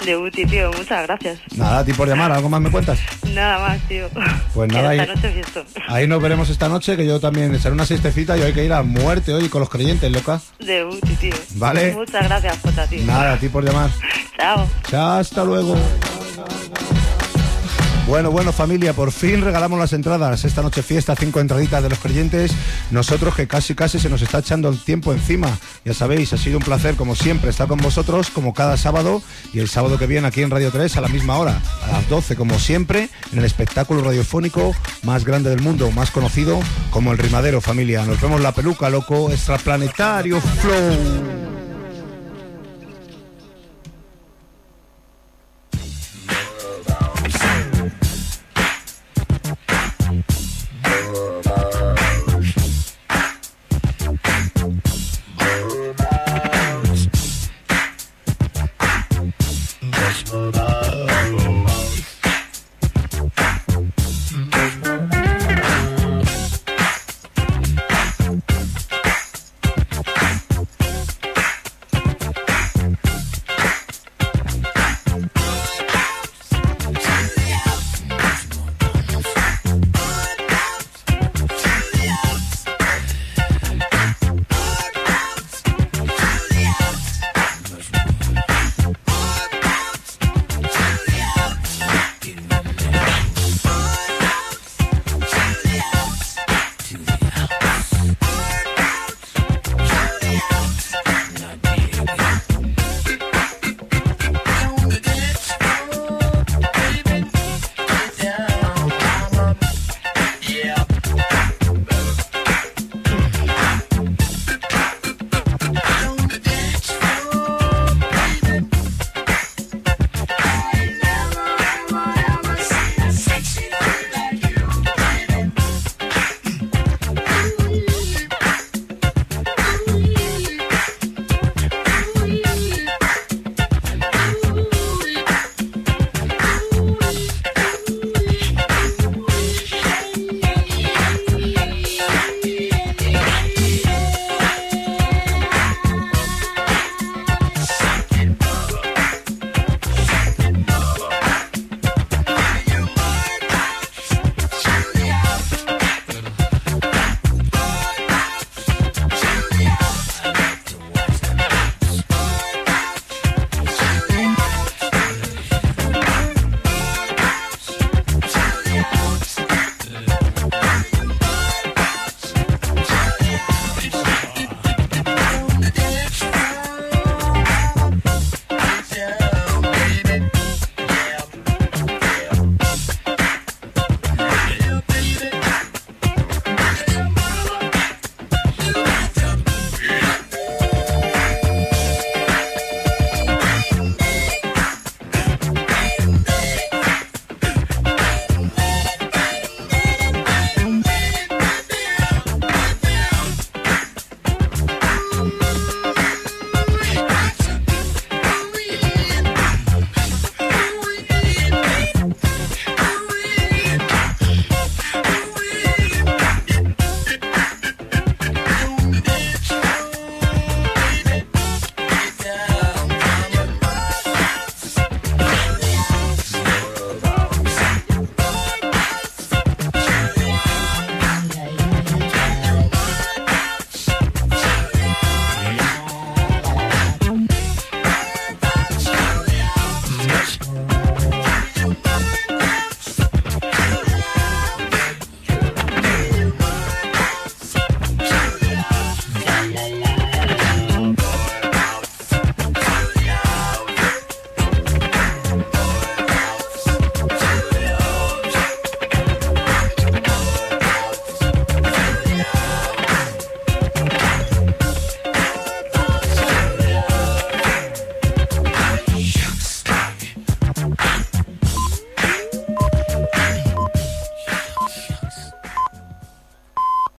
De Uti, tío, muchas gracias. Nada, a ti por llamar, ¿algo más me cuentas? Nada más, tío. Pues nada, esta ahí- noche fiesto. Ahí nos veremos esta noche, que yo también echaré una siestecita y hay que ir a muerte hoy con los creyentes, loca. De Uti, tío. Vale. Muchas gracias, Jota, tío. Nada, a ti por llamar. Chao. Chao, hasta luego. Bueno, bueno familia, por fin regalamos las entradas. Esta noche fiesta, cinco entraditas de los creyentes. Nosotros que casi casi se nos está echando el tiempo encima. Ya sabéis, ha sido un placer como siempre estar con vosotros, como cada sábado. Y el sábado que viene aquí en Radio 3 a la misma hora, a las 12 como siempre, en el espectáculo radiofónico más grande del mundo, más conocido como el Rimadero familia. Nos vemos la peluca, loco, extraplanetario flow.